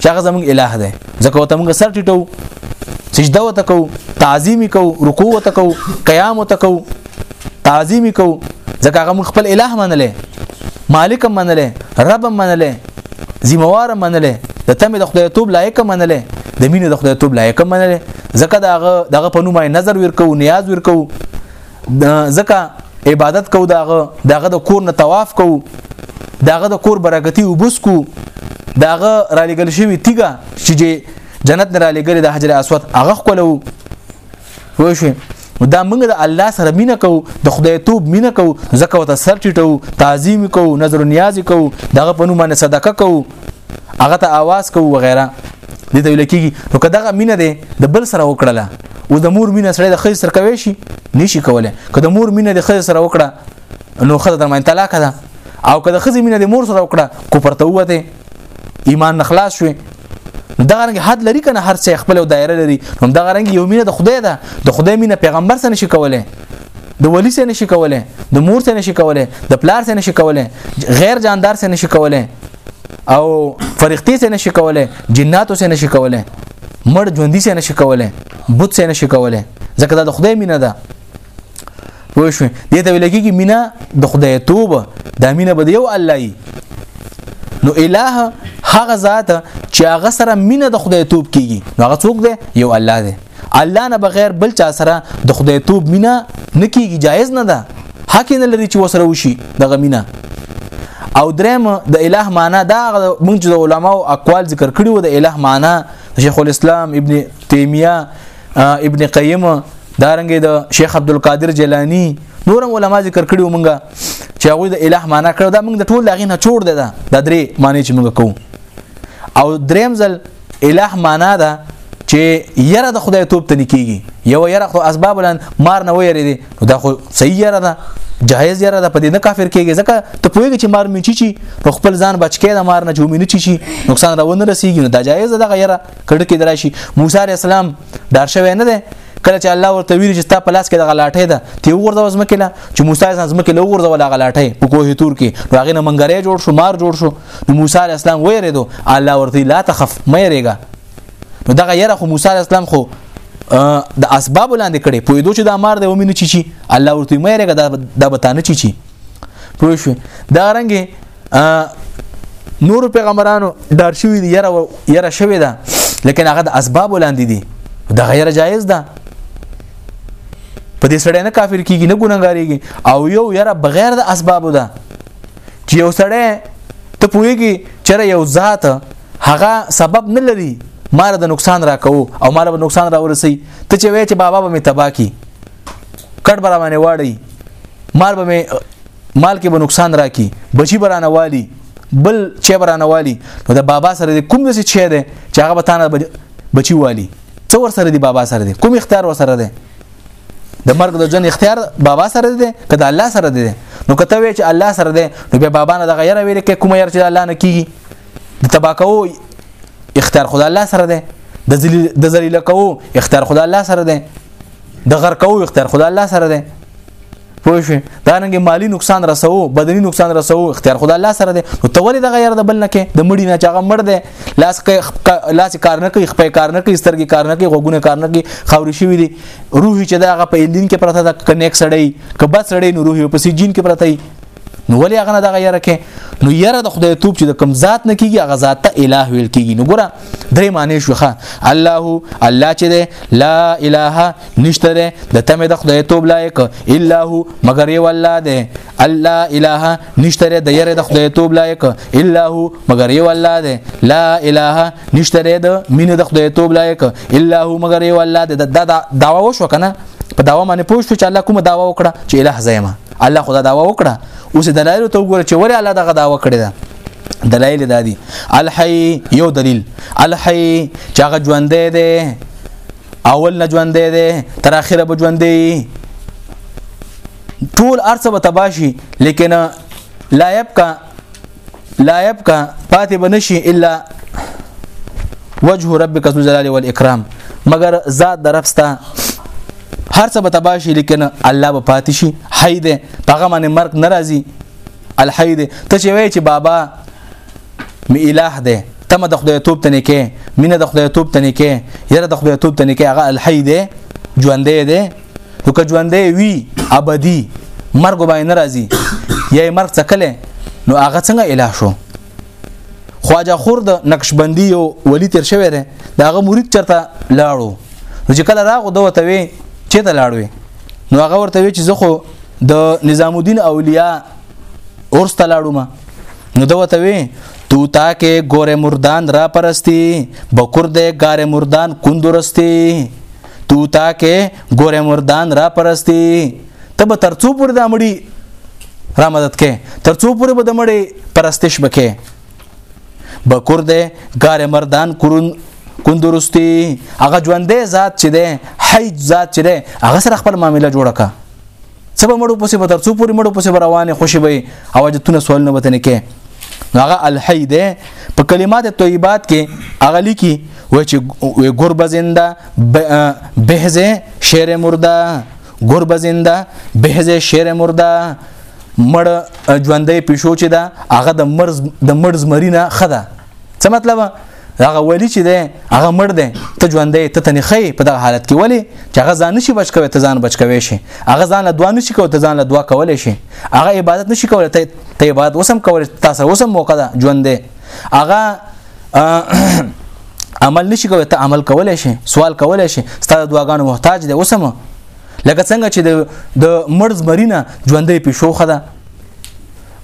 چې هغه زمونږ الٰه ده ځکه وته موږ سر ټټو سجده وته کو تعظیم کو رکوع وته کو قیام وته کو تعظیم کو ځکه هغه موږ خپل الٰه منلې مالک منلې رب منلې ذمہوار منلې د تمه د خدای توب لایق منلې د مینې د خدای توب لایق منلې ځکه دغه دغه په نومه نظر ورکو نیاز ورکو ځکه عبادت کو دغه دغه د کور نه طواف کو دغه د کور برکتی وبس کو دغه را لګل شوی تیګه چې جنت نه را لګل د حجر اسود هغه خپلو پوه شئ دا موږ د الله سره مینه کوو د خدای توب مینه کوو ځکه وته سر ټیټو تعظیم کوو نظر نیاز کوو دغه په نوم باندې صدقه کوو هغه ته आवाज کوو وغیرہ دې ته ویل کېږي نو که دغه مینه دی د بل سره وکړله او د مور مینه سره د خځې سره کوي شي نشي کولای که د مور مینه د خځې سره وکړه نو خځه درمن طلاق ده او که د خځې مینه د مور سره وکړه کو پرته وته ایمان نخلاص شوي دغه رنګ حد لري کنه هر څه خپل دایره لري هم دغه رنګ یو مینه د خدای ده د خدای مینه پیغمبر سره نشي کولای د ولی سره نشي کولای د مور سره نشي کولای د پلار سره نشي کولای غیر جاندار سره نشي کولای او فرښتې سره نشي کولای جناتو سره نشي کولای مړ ژوندۍ سره نشي کولای بت سره نشي کولای ځکه دا د خدای مینه ده پوه شو دې ته ویل کېږي مینا د خدای توبه دا مینا به یو الله نو الٰه هغه ذات چې هغه سره مینه د خدای توب کیږي نو هغه څوک دی یو الله دی الله نه بغیر بل چا سره د خدای توب مینه نه کیږي جایز نه ده حق نه لري چې وسره وشي دغه مینه او دریم د الٰه معنا دا موږ د علماو اقوال ذکر کړي وو د الٰه معنا شیخ الاسلام ابن تیمیه ابن قیم دارنګه د دا شیخ عبد القادر جیلانی نور علماء ذکر کړیو مونږه چې هغه د الٰه معنا کړو دا مونږ د ټول دغه نه چور ده دا درې معنی چې مونږ کوو او دریم ځل الٰه معنا ده چې یره د خدای توپ ته نکیږي یو یره خو اسباب لن مار نه ویری دي دا خو صحیح یره ده جایز یره ده په دې نه کافر کیږي ځکه ته پوهیږي چې مار میچی چی خپل ځان بچ کې دا مار نه جومینه چی شي نقصان راونه رسیږي دا جایز ده غیره کډه کې دراشي موسی عليه السلام دار شوی نه دی کله چې الله ورته ویل چې تا په لاس کې د غلاټه ده تی وګورځه وزم کې لا چې موسی عليه السلام کې له وګورځه ولا غلاټه په کوه تور کې راغې نه منګرې جوړ شو مار جوړ شو نو موسی عليه السلام وېره دو الله ورته لا تخف مې رېګا نو دغه یره خو موسی عليه السلام خو د اسباب لاندې کړي په دوه چې دا مار دی ومنه چی چی الله ورته مې رګه دا بتانه چی چی پوه شو دا رنګه نور پیغمبرانو ډار شوی دی یره یره شوی ده لیکن هغه د اسباب ولاندې دي دا غیر جایز ده په دې سړی نه کافر کیږي نه ګونګاریږي او یو یره بغیر د اسباب ده چې یو سړی ته پوهیږي چې یو ذات هغه سبب نه لري مال د نقصان راکو او مال به نقصان راورسي ته چې وای چې بابا به می تبا کی کټ برا باندې واړی مال به می مال کې به نقصان راکي بچي برانه والی بل چې برانه والی نو د بابا سره د کوم څه چي ده چې هغه به تانه بچي والی څو ور سره دی بابا سره دی کوم اختیار ور سره دی د مرګ د جن اختیار بابا سره دی که د الله سره دی نو کته وی چې الله سره دی نو به بابا نه د غیر ویل کې کوم ير چې الله نه کیږي د تباکو اختیار خدای الله سره دی د ذلیل د ذلیل کو اختیار خدای الله سره دی د غر کو اختیار خدای الله سره دی پوه شو دا رنګ مالی نقصان رسو بدني نقصان رسو اختیار خدا الله سره دی نو ته ولې دغه یار د بل نه کې د مړی نه چاغه مړ دی لاس کې لاس کار نه کوي خپې کار نه کوي سترګې کار نه کوي غوګونه کار نه کوي خوري شوی دی روحي چې دغه په الین کې پرته د کنیک سړی کبه سړی نو روحي په سجین کې پرته نو ولې هغه نه دغه یاره کې نو یاره د خدای توپ چې د کم ذات نه کیږي هغه ذات ته الٰه ویل کیږي نو ګوره درې معنی شوخه الله الله چې ده لا الٰه نشته ده د تمه د خدای توب لایق الا هو مگر یو الله ده الله اله نشته ده د یره د خدای توب لایق الا هو مگر یو الله ده لا اله نشته ده د مين د خدای توب لایق الا هو مگر یو الله ده د داوا وشو کنه په داوا باندې پوه شو چې الله کومه داوا وکړه چې اله زېما الله خدا داوا وکړه اوس دلایل ته وګوره چې ولی الله دغه داوا کړی ده دلایل دادی الحی یو دلیل الحی چې هغه ژوند دی اول نه ژوند دی تر اخره به ژوند دی ټول ارڅ به تباشي لیکن لا يبقى لا يبقى پاتې بنشي الا وجه ربک ذو الجلال والاکرام مگر ذات درفستا هر څه به تبا شي لیکن الله به پاتې شي حی دی هغه باندې مرګ ناراضي الحی دی ته چې وای چې بابا می الہ ده تمه د خدای توپ تنه کې مینه د خدای توپ تنه کې یره د خدای توپ تنه کې هغه الحی ده ژوندې ده نو که ژوندې وی ابدی مرګ باندې ناراضي یا مرګ څکله نو هغه څنګه الہ شو خواجه خور د نقشبندي یو ولی تیر شوی دی داغه مرید چرته لاړو نو چې کله راغو دوه ته وی چې ته لاړوي نو هغه ورته وی چې زه خو د نظام الدین اولیاء اورس ته لاړو ما نو دا وته وی تو تا کې ګوره مردان را پرستی بکر دې ګاره مردان کندورستی تو تا کې ګوره مردان را پرستی تب ترڅو پر د امړي را مدد کې ترڅو پر به د مړي پرستش بکې بکر دې ګاره مردان کورن کندورستی هغه ژوندې ذات چې ده حی ذات چې ده هغه سره خپل معاملې جوړه کا څه به مړو پسې به تر څو پورې مړو پسې به روانې خوشې به او حاجتونه سوالونه به تنې کې نو هغه الحی ده په کلمات طیبات کې هغه لیکي و چې ګربه زنده بهزه شعر مرده ګربه زنده بهزه شعر مرده مړ ژوندې پښو چې ده هغه د مرز د مرز مرینه خده څه مطلب هغه ولی چې ده هغه مړ ده ته ژوندې ته تنخې په دغه حالت کې ولی چې هغه ځان نشي بچ کوي ته ځان بچ کوي شي هغه ځان له دوا نشي کوي ته ځان له دوا کولای شي هغه عبادت نشي کوي ته ته عبادت وسم کوي تاسو وسم موقع ده ژوندې هغه عمل نشي کوي ته عمل کولای شي سوال کولای شي ستاسو دواګانو محتاج دي وسم لکه څنګه چې د مرز مرینه ژوندې پښو خده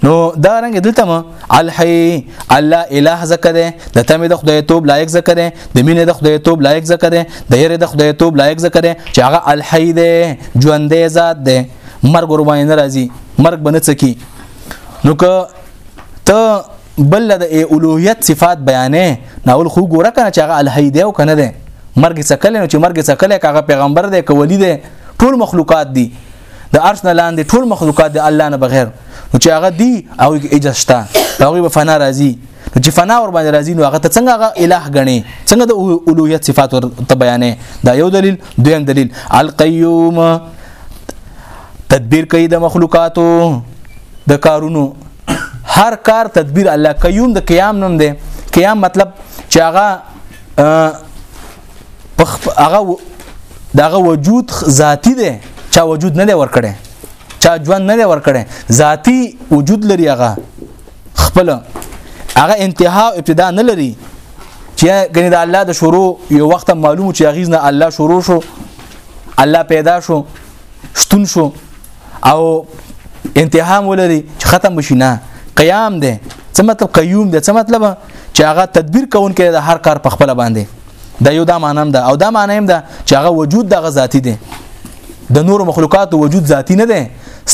نو دا رنګ دلته ما الحي الله اله زکه ده د تمه د خدای توب لایق زکه ده د مینې د خدای توب لایق زکه ده د یره د خدای توب لایق زکه ده چې هغه الحي ده ژوندې ذات ده مرګ ور باندې ناراضي مرګ بنڅ کی نو که ته بل د اولوهیت صفات بیانې ناول خو ګوره کنه چې هغه الحي ده او کنه ده مرګ څکل نو چې مرګ څکل هغه پیغمبر ده کولی ده ټول مخلوقات دي د عرش نه لاندې ټول مخلوقات د الله نه بغیر نو چې هغه دی او اجازه شته هغه به فنا راځي نو چې فنا ور باندې راځي نو هغه ته څنګه هغه الہ غني څنګه د اولوہیت صفات ور ته بیانې دا یو دلیل دویم دلیل القیوم تدبیر کوي د مخلوقاتو د کارونو هر کار تدبیر الله قیوم د قیام نوم دی قیام مطلب چې هغه په هغه دغه وجود ذاتی دی چا وجود نه دی ورکړي چا ژوند نه دی ورکړي ذاتی وجود لري هغه خپل هغه انتها او ابتدا نه لري چې ګنې د الله د شروع یو وخت معلوم چې غیز نه الله شروع شو الله پیدا شو شتون شو او انتها ولري چې ختم بشي نه قیام دی څه مطلب قیوم دی څه مطلب چې هغه تدبیر کوونکی د هر کار په خپل باندې دا یو دا معنی ده او دا معنی هم ده چې هغه وجود دغه ذاتی دی د نور مخلوقات وجود ذاتی نه دی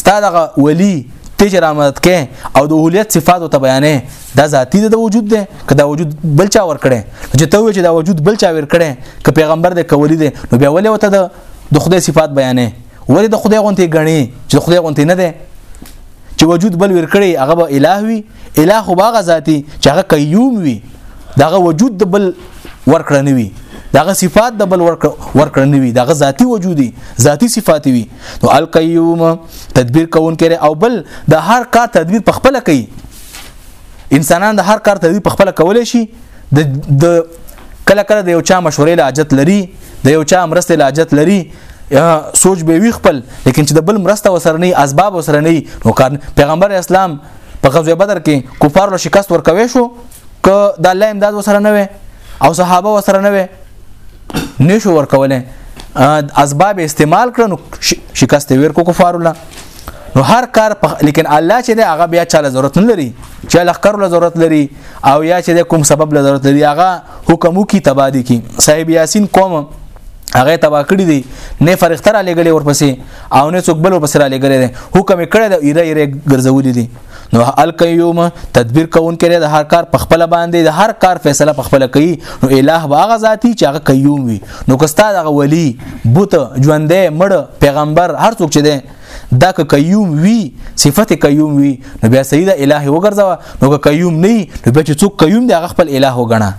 ستا دغه ولی تجر آمدت کې او د اولیت صفات او بیانې دا ذاتی د وجود دی که دا وجود بل چا ور کړي چې ته چې دا وجود بل چا ور کړي که پیغمبر د کولی دی نو بیا ولې وته د خدای صفات بیانې ولې د خدای غونته غني چې خدای غونته نه ده چې وجود بل ور کړی هغه به الٰه وي الٰه خو باغه ذاتی چې هغه قیوم وي دغه وجود د بل ور کړ نه وي دغه صفات د بل ورکړ نه وي دغه ذاتی وجودي ذاتی صفات وي نو القیوم تدبیر کون کړي او بل د هر کار تدبیر په خپل کوي انسانان د هر کار تدبیر په خپل کول شي د د کله کله د یو چا مشورې له حاجت لري د یو چا مرسته له حاجت لري سوچ به وی خپل لیکن چې د بل مرسته وسره نه اسباب وسره نه نو کار پیغمبر اسلام په غزوه بدر کې کفار له شکست ورکوي شو ک د الله امداد وسره نه وي او صحابه وسره نه وي نشو ورکوله اسباب استعمال کړنو شکست ویر کو کفار الله نو هر کار لیکن الله چې دی هغه بیا چاله ضرورت نه لري چې لخر له ضرورت لري او یا چې کوم سبب له ضرورت لري هغه حکم وکي تبادي کی صاحب یاسین قوم هغه تبا کړی دی نه فرښتہ را لګلې ورپسې او نه څوک بل ورپسې را لګلې دی حکم کړی دی ایره ایره ګرځولې دي نو القیوم تدبیر کون کړي د هر کار په خپل باندې د هر کار فیصله په خپل کوي نو الٰه واغه ذاتی چې هغه قیوم وي نو کستا دغه ولی بوت ژوندې مړ پیغمبر هر څوک چې دی دا که قیوم وی صفت قیوم وی نو بیا سید الہ وګرځوا نو که قیوم نه نو بیا چې څوک قیوم دی هغه خپل الہ وګڼه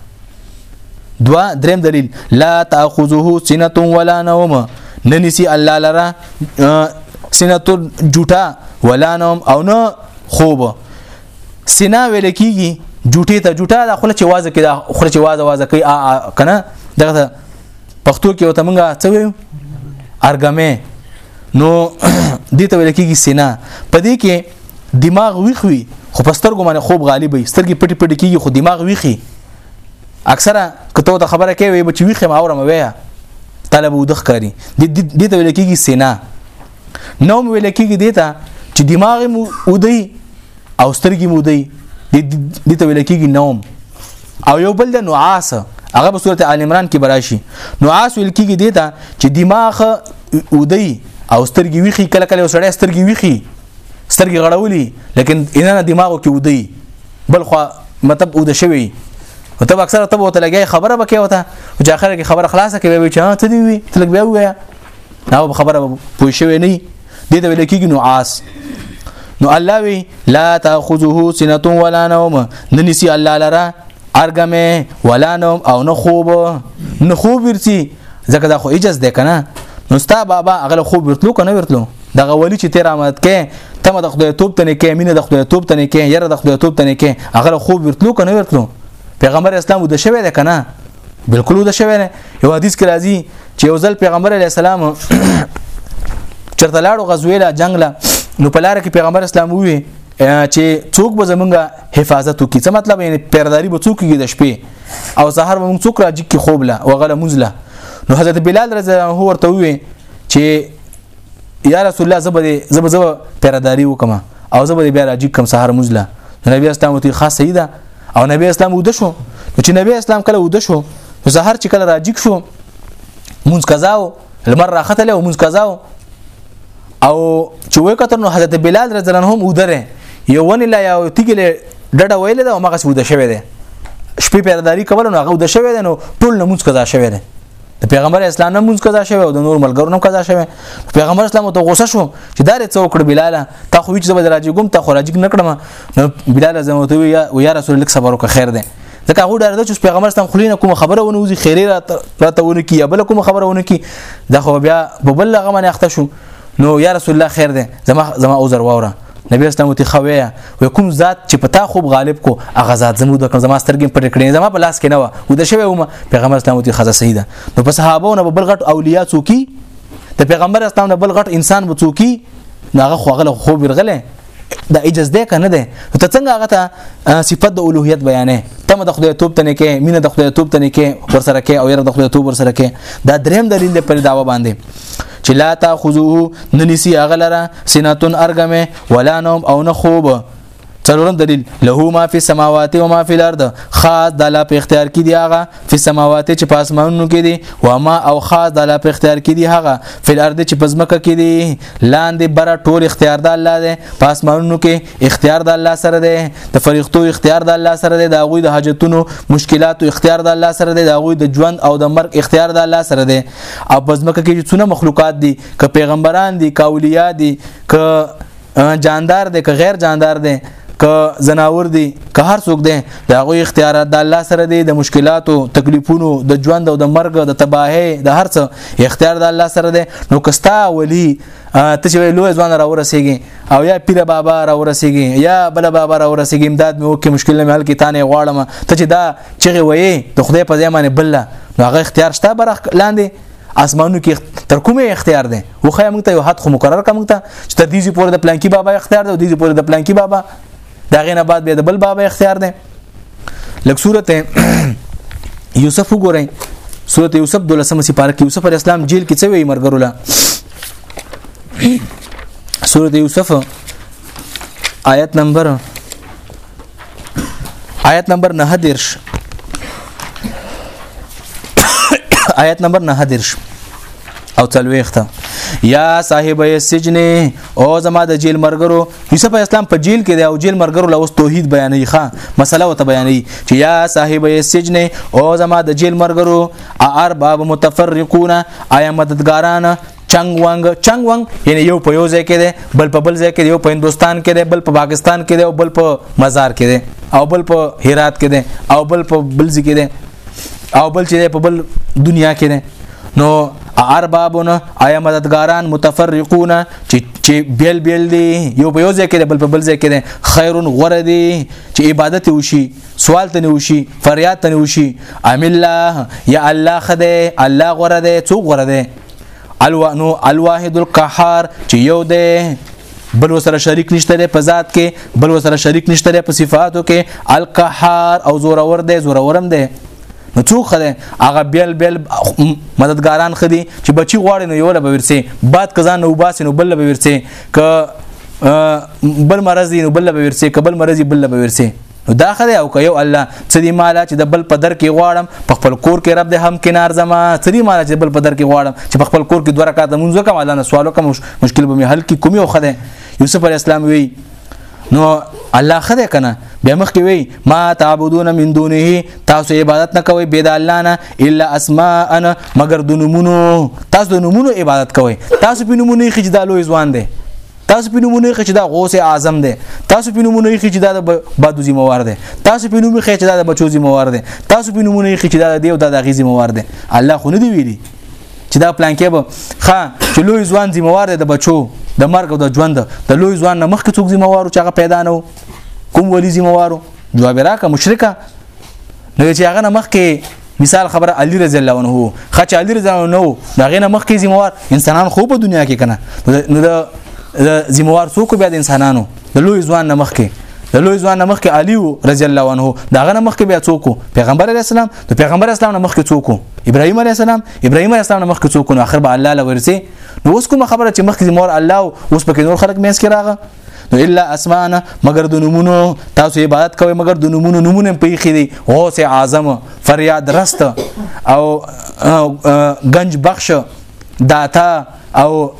دوا دریم دلیل لا تاخذه سنه ولا نوم ننسی الله لرا سنه جوټه ولا نوم او نه خوب سنا ویل کیږي جوټه ته جوټه د خپل چې وازه کې د خپل چې وازه وازه کوي کنه دغه پښتو کې وته مونږه څه ویو ارګمه نو دې ته ویل کېږي سینا په دې کې دماغ ویخوي خو په سترګو باندې خوب غالب وي سترګې پټې پټې کېږي خو دماغ ویخي اکثره کته ته خبره کوي بچ ویخه ما اورم ویا طلب ودخ کاری دې ته ویل کېږي سینا نوم ویل کېږي دې ته چې دماغ مو ودی او سترګې مو دی د ته ویل کېږي نوم او یو بل د نعاس هغه په صورت آل عمران کې براشي نعاس ویل کېږي دی ته چې دماغ ودی او سترګې ویخي کله کله سړی سترګې ویخي سترګې غړولي لیکن انانه دماغو کې ودی بل خو مطلب ود شوی او ته اکثره ته وته لګي خبره بکې وته چې اخر کې خبره خلاصه کوي چې ها ته دی وی تلګ بیا وی دا په خبره پوه شوی نه دی د ویل کېږي نعاس نو الله وی لا تاخذه سنه ولا نوم ننسی الله لرا ارګمه ولا نوم او نه خوب نه خوب ورسی ځکه دا خو اجازه ده کنه نو ستا بابا هغه خوب ورتلو کنه ورتلو دغه ولی چې تیر آمد کې تم د خدای توپ تنه کې مینه د خدای توپ تنه کې یره د خدای توپ تنه کې هغه خوب ورتلو کنه ورتلو پیغمبر اسلام د شوی ده کنه بالکل وده شوی نه یو حدیث کې راځي چې یو ځل پیغمبر علی السلام چرته لاړو غزوې لا جنگ لا نو په لار کې پیغمبر اسلام وی چې څوک به زمونږه حفاظت وکړي څه مطلب یعنی پرداری به څوک کیږي د شپې او سحر به موږ څوک راځي کې خوب لا وغله منځله نو حضرت بلال رضی الله عنه ورته وی چې یا رسول الله زبر زبر زبر پرداری وکما او زبر بیا راځي کوم سحر منځله نبی اسلام ته خاص سیدا او نبی اسلام ود شو نو چې نبی اسلام کله ود شو نو سحر چې کله راجیک شو مونږ قضاو لمر راختله او مونږ قضاو او چې وای کتر نو حضرت بلال رضی الله عنه ودره یو ونی لا یو تیګل ډډه ویل دا مغه سوده شوی دی شپې پیداداری کول نو هغه ود شوی دی نو ټول نمونځ قضا شوی دی د پیغمبر اسلام نه مونږ قضا شوی او د نور ملګرو نه قضا شوی پیغمبر اسلام ته غوسه شو چې دا لري څوک کړ بلال ته خو هیڅ زبر راځي ګم ته خو راځي نه کړم نو بلال زمو ته یا یا رسول الله صبر وکړه خیر دی ځکه هغه ډار د چې پیغمبر اسلام خلینه کوم خبره ونه وزي خیره راته ونه کی یا بل کوم خبره ونه کی دا خو بیا په بل لغه باندې اخته شو نو یا رسول الله خیر ده زما زما عذر وره نبی اسلام وتی خویا و کوم ذات چې پتا خوب غالب کو هغه ذات زمو د زما سترګې پټ کړې زما په لاس کې نه و و د شوی ومه پیغمبر اسلام وتی خزه صحیح ده نو په صحابو نه بل غټ اولیاء څوکي د پیغمبر اسلام نه بل غټ انسان بو څوکي ناغه خوغله خوب ورغله دا عجز ده کنه ده ته څنګه هغه ته صفت د اولوهیت بیانې تم د خدای توپ تنه کې مینه د خدای توپ تنه کې ور سره کې او یره د خدای توپ ور سره کې دا دریم دلیل دی پر داوا باندې چې لا تاخذوه ننسی اغلره سنتون ارګمه ولا نوم او نه خوب څلورم دلیل له ما فی السماوات و ما فی الارض خاص د لا په اختیار کې دی هغه فی السماوات چې په اسمانونو کې دی و ما او خاص د لا په اختیار کې دی هغه فی الارض چې په ځمکه کې دی لاندې بره ټول اختیار د الله دی په اسمانونو کې اختیار د الله سره دی د فرښتو اختیار د الله سره دی د غوی د حاجتونو مشکلاتو اختیار د الله سره دی د غوی د ژوند او د مرګ اختیار د الله سره دی او په ځمکه کې چې څونه مخلوقات دي که پیغمبران دي که اولیاء دي که جاندار دی که غیر جاندار دی که زناور دي که هر څوک دي د هغه اختیارات د الله سره دي د مشکلاتو تکلیفونو د ژوند او د مرګ د تباهي د هر څه اختیار د الله سره دي نو کستا ولی ته چې لوی ځوان را ورسېږي او یا پیر بابا را ورسېږي یا بل بابا را ورسېږي امداد مې وکي مشکل مې حل کې تانه غواړم ته چې دا چغه وې د خدای په ځای باندې بل نو هغه اختیار شته برخ لاندې اسمانو کې تر کومه اختیار ده وخه موږ ته یو حد خو مقرر کا موږ ته چې تر دې پورې د پلانکی بابا اختیار دی دې پورې د پلانکی بابا دا غینه بعد به د بل بابا اختیار دی لکه صورت یوسف وګورئ صورت یوسف دولسمه سپاره کې یوسف علی السلام جیل کې څه وی مرګرو لا صورت یوسف آیت نمبر آیت نمبر 9 درش آیت نمبر 9 درش او تلويخته یا صاحب السجن او زما د جیل مرګرو یوسف اسلام په جیل کې دی او جیل مرګرو له اوس توحید بیانې ښه مسله وته بیانې چې یا صاحب السجن او زما د جیل مرګرو ارباب متفرقون آیا مددګاران چنګ وانګ چنګ وانګ یعنی یو په یو ځای کې دی بل په بل ځای کې دی یو په هندستان کې دی بل په پاکستان کې دی او بل په مزار کې دی او بل په هرات کې دی او بل په بل ځای کې دی او بل چې په بل دنیا کې دی نو اربابونه آیا مددګاران متفرقون چې چې بیل بیل دي یو په یو ځای کې بل په بل ځای کې خیرون غره دي چې عبادت وشي سوال ته نه وشي فریاد ته نه وشي ام الله یا الله خدای الله غره دی څو غره دی الوانو الواحد القهار چې یو دی بل وسره شریک نشته په ذات کې بل وسره شریک نشته په صفاتو کې القهار او زور اور دی زور اورم دی نو څوک خره هغه بیل بیل مددګاران خدي چې بچي غواړي نو یو له ورسي بعد کزان نو باس نو بل به ورسي ک بل مرض نو بل به ورسي ک بل مرض بل به ورسي نو دا خره او که یو الله څه دی مالا چې د بل په در کې غواړم په خپل کور کې رب دې هم کنار زما څه دی مالا چې بل په در کې غواړم چې په خپل کور کې دوه رکعات مونږ وکم الله نه سوال وکم مشکل به مې حل کې کومي او خده یوسف علی السلام وی نو الله خده کنه بیا مخ کې وی ما تعبدون من دونه تاسو عبادت نه کوي بيد الله نه الا اسماء انا مگر د نمونو تاسو د نمونو عبادت کوي تاسو په نمونه خجدالو ځوان دي تاسو په نومونه کې چې دا غوث اعظم دی تاسو په نومونه کې چې دا د بادو ذمہوار دی تاسو په نومونه کې چې دا د بچو ذمہوار دی تاسو په نومونه کې چې دا د دیو د دغه ذمہوار دی الله خو نه دی ویلي چې دا پلان کې به ښا چې لوی ځوان ذمہوار دی د بچو د مرګ او د ژوند د لوی ځوان نه مخکې څوک ذمہوارو چې هغه پیدا نه کوم ولی ذمہوارو جواب راکا مشرکا نو چې هغه نه مخکې مثال خبره علی رضی الله عنه خچ علی رضی الله عنه دا غینه مخکې ذمہوار انسانان خو په دنیا کې کنه نو دا ذمہوار څوک بیا د انسانانو د لوی ځوان نه مخکې د لوی ځوان نه مخکې علی رضی الله عنه دا غنه مخکې بیا څوک پیغمبر علی السلام د پیغمبر اسلام نه مخکې څوک ابراهیم علی السلام ابراهیم علی السلام نه مخکې څوک نو اخر به الله لورسي نو اوس کوم خبره چې مخکې مور الله اوس پکې نور خلک مېس کې راغله نو الا اسمانا مگر د نمونو تاسو عبادت کوئ مگر د نمونو نمونه په خې دي او سه اعظم فریاد رست او گنج بخش داتا او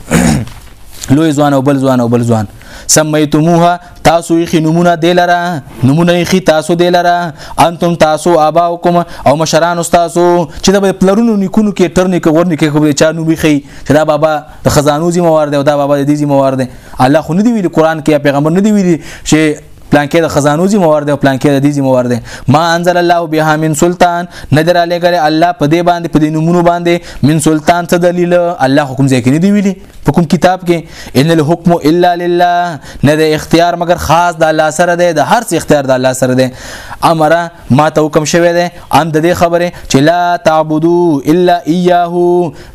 لوی ځوان او بل ځوان او بل ځوان سمیتموها تاسو یې نمونه دلره نمونه یې تاسو دلره انتم تاسو اباوکم او مشران تاسو چې د پلرونو نیکونو کې ټرنې کې ورنې کې خو چا نو بيخي چې دا بابا د خزانو ذمہ وار دی او دا بابا د دې ذمہ وار دی الله خو نه دی ویلي قران کې پیغمبر نه دی ویلي چې پلانکې د خزانو ذمہ وار دی او پلانکې د دې ذمہ وار دی ما انزل الله بها من سلطان ندر علی ګره الله په دې باندې په دې نمونه باندې من سلطان څه دلیل الله حکم ځکه نه دی ویلي په کوم کتاب کې ان الحكم الا لله نه د اختیار مگر خاص د الله سره دی د هر څه اختیار د الله سره دی امر ما ته حکم شوی دی ان د دې خبره چې لا تعبدو الا اياه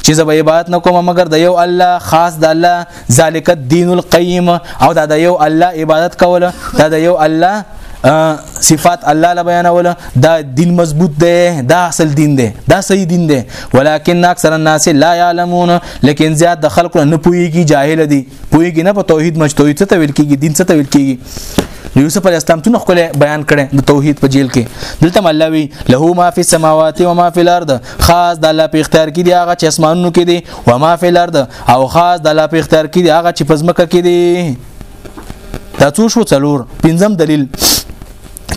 چې زه به عبادت نکوم مگر د یو الله خاص د الله ذالک الدین القیم او دا د یو الله عبادت کوله دا د یو الله صفات الله لا بیانول دا دین مضبوط دی دا اصل دین دی دا صحیح دین دی ولکن اکثر الناس لا يعلمون لیکن زیات د خلکو نه پويږي جاهل دي پويږي نه په توحید مچ توحید څه تویل کیږي دین څه تویل کیږي یوسف علی السلام تونه خپل بیان کړي د توحید په جیل کې دلته الله وی له ما فی السماوات و ما فی الارض خاص د الله په اختیار کې دی هغه چې اسمانونو کې دی و ما فی الارض او خاص د الله په اختیار کې دی هغه چې پزمکه کې دی دا څو شو څلور پنځم دلیل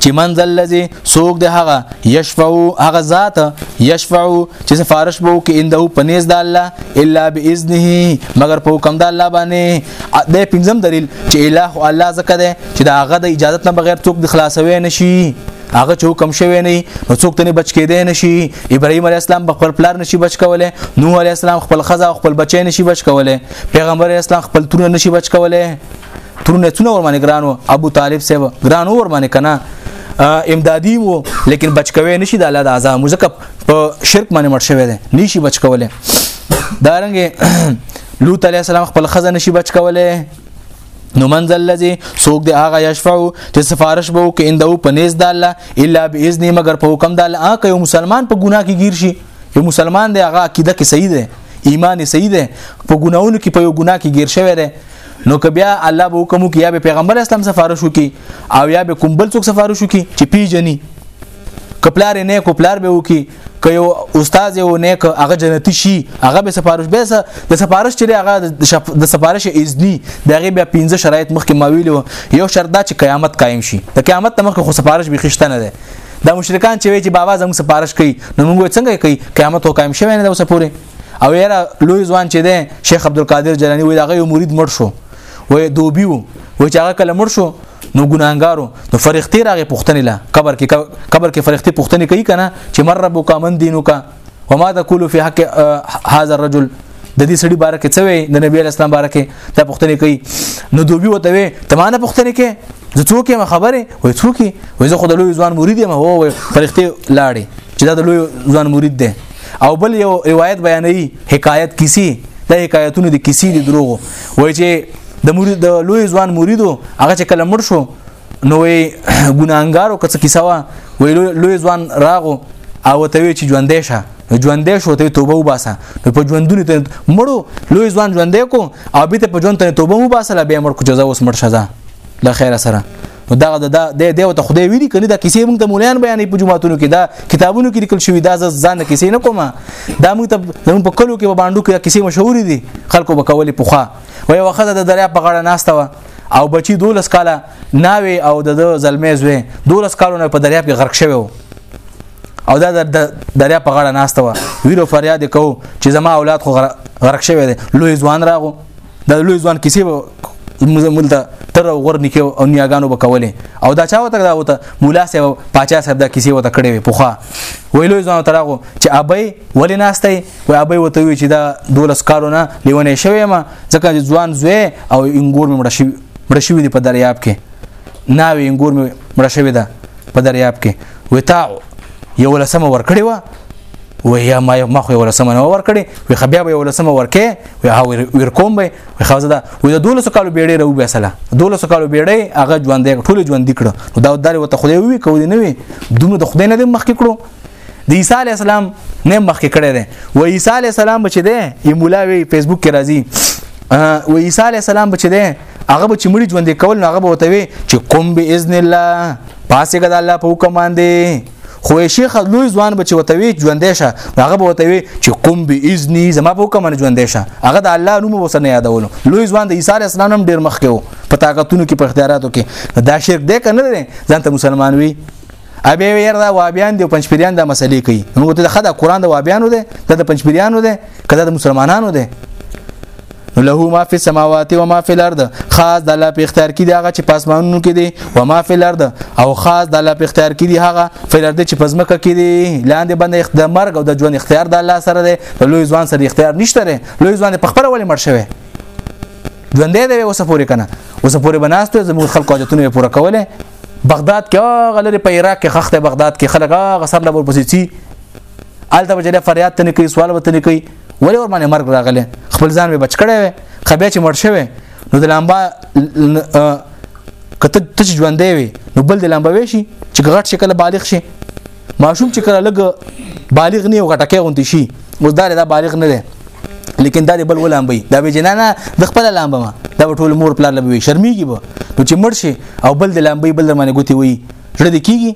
چې من ذل الذي سوق د هغه يشفعو هغه ذات يشفعو چې سفارش بو کې انده پنيز د الله الا باذنه مگر په حکم د الله باندې د پنځم دلیل چې الہ الله زکه ده چې د هغه د اجازه نه بغیر څوک د خلاصوي نشي هغه چې حکم شوی نه نو څوک تنه بچ کېدای نشي ابراهيم عليه السلام په خپل پلار نشي بچ کوله نوح عليه السلام خپل خزه او خپل بچی نشي بچ کوله پیغمبر عليه السلام خپل ترونه نشي بچ کوله ترونه څونه ور باندې ګرانو ابو طالب صاحب ګرانو ور باندې کنه امدادي وو لیکن بچ کوي نشي د الله د عذاب مزکه په شرک باندې مړ شوی دی نشي بچ کوله دارنګ لوط عليه السلام خپل خزه نشي بچ کوله نو من ذل الذي سوق د هغه يشفع چې سفارش به وکړي انده په نيز د الله الا باذن مگر په حکم د الله که یو مسلمان په ګناه کې گیر شي یو مسلمان دی هغه عقیده کې صحیح دی ایمان صحیح دی په ګناونو کې په یو ګناه کې گیر شوی دی نو که بیا الله به حکم وکړي یا به پیغمبر اسلام سفارش وکړي او یا به کوم بل څوک سفارش وکړي چې پیجنی کپلار نه کو پلار به وکي که یو استاد یو نیک هغه جنتی شي هغه به سفارش به د سفارش چې هغه د سفارش اذنی دغه بیا 15 شرایط مخکې ما ویلو یو شرط دا چې قیامت قائم شي د قیامت مخکې خو سفارش به خشته نه ده دا مشرکان چې وی چې بابا زموږ سفارش کوي نو موږ څنګه کوي قیامت او قائم شوی نه ده اوسه پوره او یاره لوی ځوان چې ده شیخ عبدالقادر جلانی وی دغه یو مرید مړ شو وې دوبي وو و چې هغه کله مړ شو نو ګناګارو نو فرښتې راغې پښتنې لا قبر کې قبر کې فرښتې پښتنې کوي کنه چې مر رب کا من دینو کا وما تقول فی حق هذا الرجل د دې سړي باره کې څه وي د نبی اسلام باره کې دا پښتنې کوي نو دوبي وته وي تمانه پښتنې کې زه څوک یم خبره وای څوک وای زه خو د لوی ځوان مرید یم هو وای فرښتې لاړې چې دا د لوی ځوان مرید دی او بل یو روایت بیانوي حکایت کیسی د حکایتونو د کیسی د دروغو وای چې د مرید د لوی ځوان مریدو هغه چې کله مړ شو نو وی ګناګارو کڅ کیسه وا وی لوی ځوان راغو او ته وی چې ژوندې شه ژوندې شو ته توبه وباسه نو په ژوندونی ته مړو لوی ځوان ژوندې کو او به ته په ژوند ته توبه وباسه لا به مړ کو جزا اوس مړ شزا له خیره سره نو دا د د دیو ته خدای ویلي کني دا کیسې موږ ته مولان بیانې په جمعاتونو کې دا کتابونو کې لیکل شوی دا ځان کیسې نه کومه دا موږ ته زموږ په کلو کې باندې کې کیسې مشهورې دي خلکو به کولې پوخا وای وخت د دریا په غاړه ناشته و او بچی دولس کاله ناوي او د زلمې زوی دولس کالونه په دریا کې غرق شوی و او دا د دریا په غاړه ناشته و ویرو فریاد کو چې زما اولاد خو غرق شوی دی لوی ځوان راغو دا لوی ځوان کیسې مزمل ته تر غور نکیو او نیاګانو بکولې او دا چا وته دا وته مولا صاحب پاچا صاحب دا کیسې وته کړې وي پوخا ویلو ځان تراغو چې ابي ولې ناشته وي ابي وته وی چې دا دولس کارونه لیونه شوی ما ځکه چې ځوان زوی او انګور مې مړ شي مړ شي په دریاب کې ناوې انګور مې مړه شوې ده په دریاب کې وې تا یو لسمه ورکړې وه و یا ما ما خو ولا سم نه ور کړی وی خبیا به ولا سم ور کې وی ها ور کوم به وی خوازه دا وی د 1200 کالو بیړې رو به سلا 1200 کالو بیړې هغه ژوند ټول ژوند کړو نو دا دار وته خدای وی کو نه وی دومره د خدای نه مخ کې کړو د عیسی علی السلام نه مخ کې کړی دی و عیسی علی السلام بچی دی ای مولا وی فیسبوک کې راځي و عیسی علی السلام بچی دی هغه به چې مړي ژوندې کول نو هغه به وته وي چې قم باذن الله پاسې ګد الله په حکم باندې خو شیخ لوی ځوان بچ وتوي ژوندې شه هغه به وتوي چې قم باذنی زما په حکم ژوندې شه هغه د الله نوم وسنه یادولو لوی ځوان د عیسی اسلام هم ډیر مخ کې وو په طاقتونو کې په اختیاراتو کې دا شرک دی کنه ځان ته مسلمان وي ابي ير دا وابيان دي پنځپيريان دا مسلې کوي نو ته خدا قران دا وابيانو ده دا د پنځپيريانو ده کدا د مسلمانانو ده له ما فی السماوات و ما فی الارض خاص د الله په اختیار کې دی هغه چې پاسمانونو کې دی و ما فی الارض او خاص د الله په اختیار کې دی هغه فی الارض چې پزمکه کې دی لاندې باندې د مرګ او د ژوند اختیار د الله سره دی په لوی ځوان سره اختیار نشته لوی ځوان په خپل ولې مړ شوی ژوندې دی اوسه پورې کنه اوسه پورې بناستو زموږ خلکو حاجتونه پوره کوله بغداد کې هغه لري په عراق کې خخته بغداد کې خلک هغه سر لور پسې چی آلته بجله فریاد تنه کوي سوال وتنه کوي ولې ور باندې مرګ راغله خپل ځان به بچ کړي خبیا چې مړ شوی نو د لامبا کته ته ژوندې وي نو بل د لامبا وي شي چې غټ شکل بالغ شي ماشوم چې کله لګ بالغ نه او غټکه غونتی شي اوس دا دا بالغ نه دی لیکن دا بل ولام به دا به جنانه د خپل لامبه ما دا ټول مور پلان لبوي شرمېږي به نو چې مړ شي او بل د لامبه بل درمانه ګوتی وي ژړ دي کیږي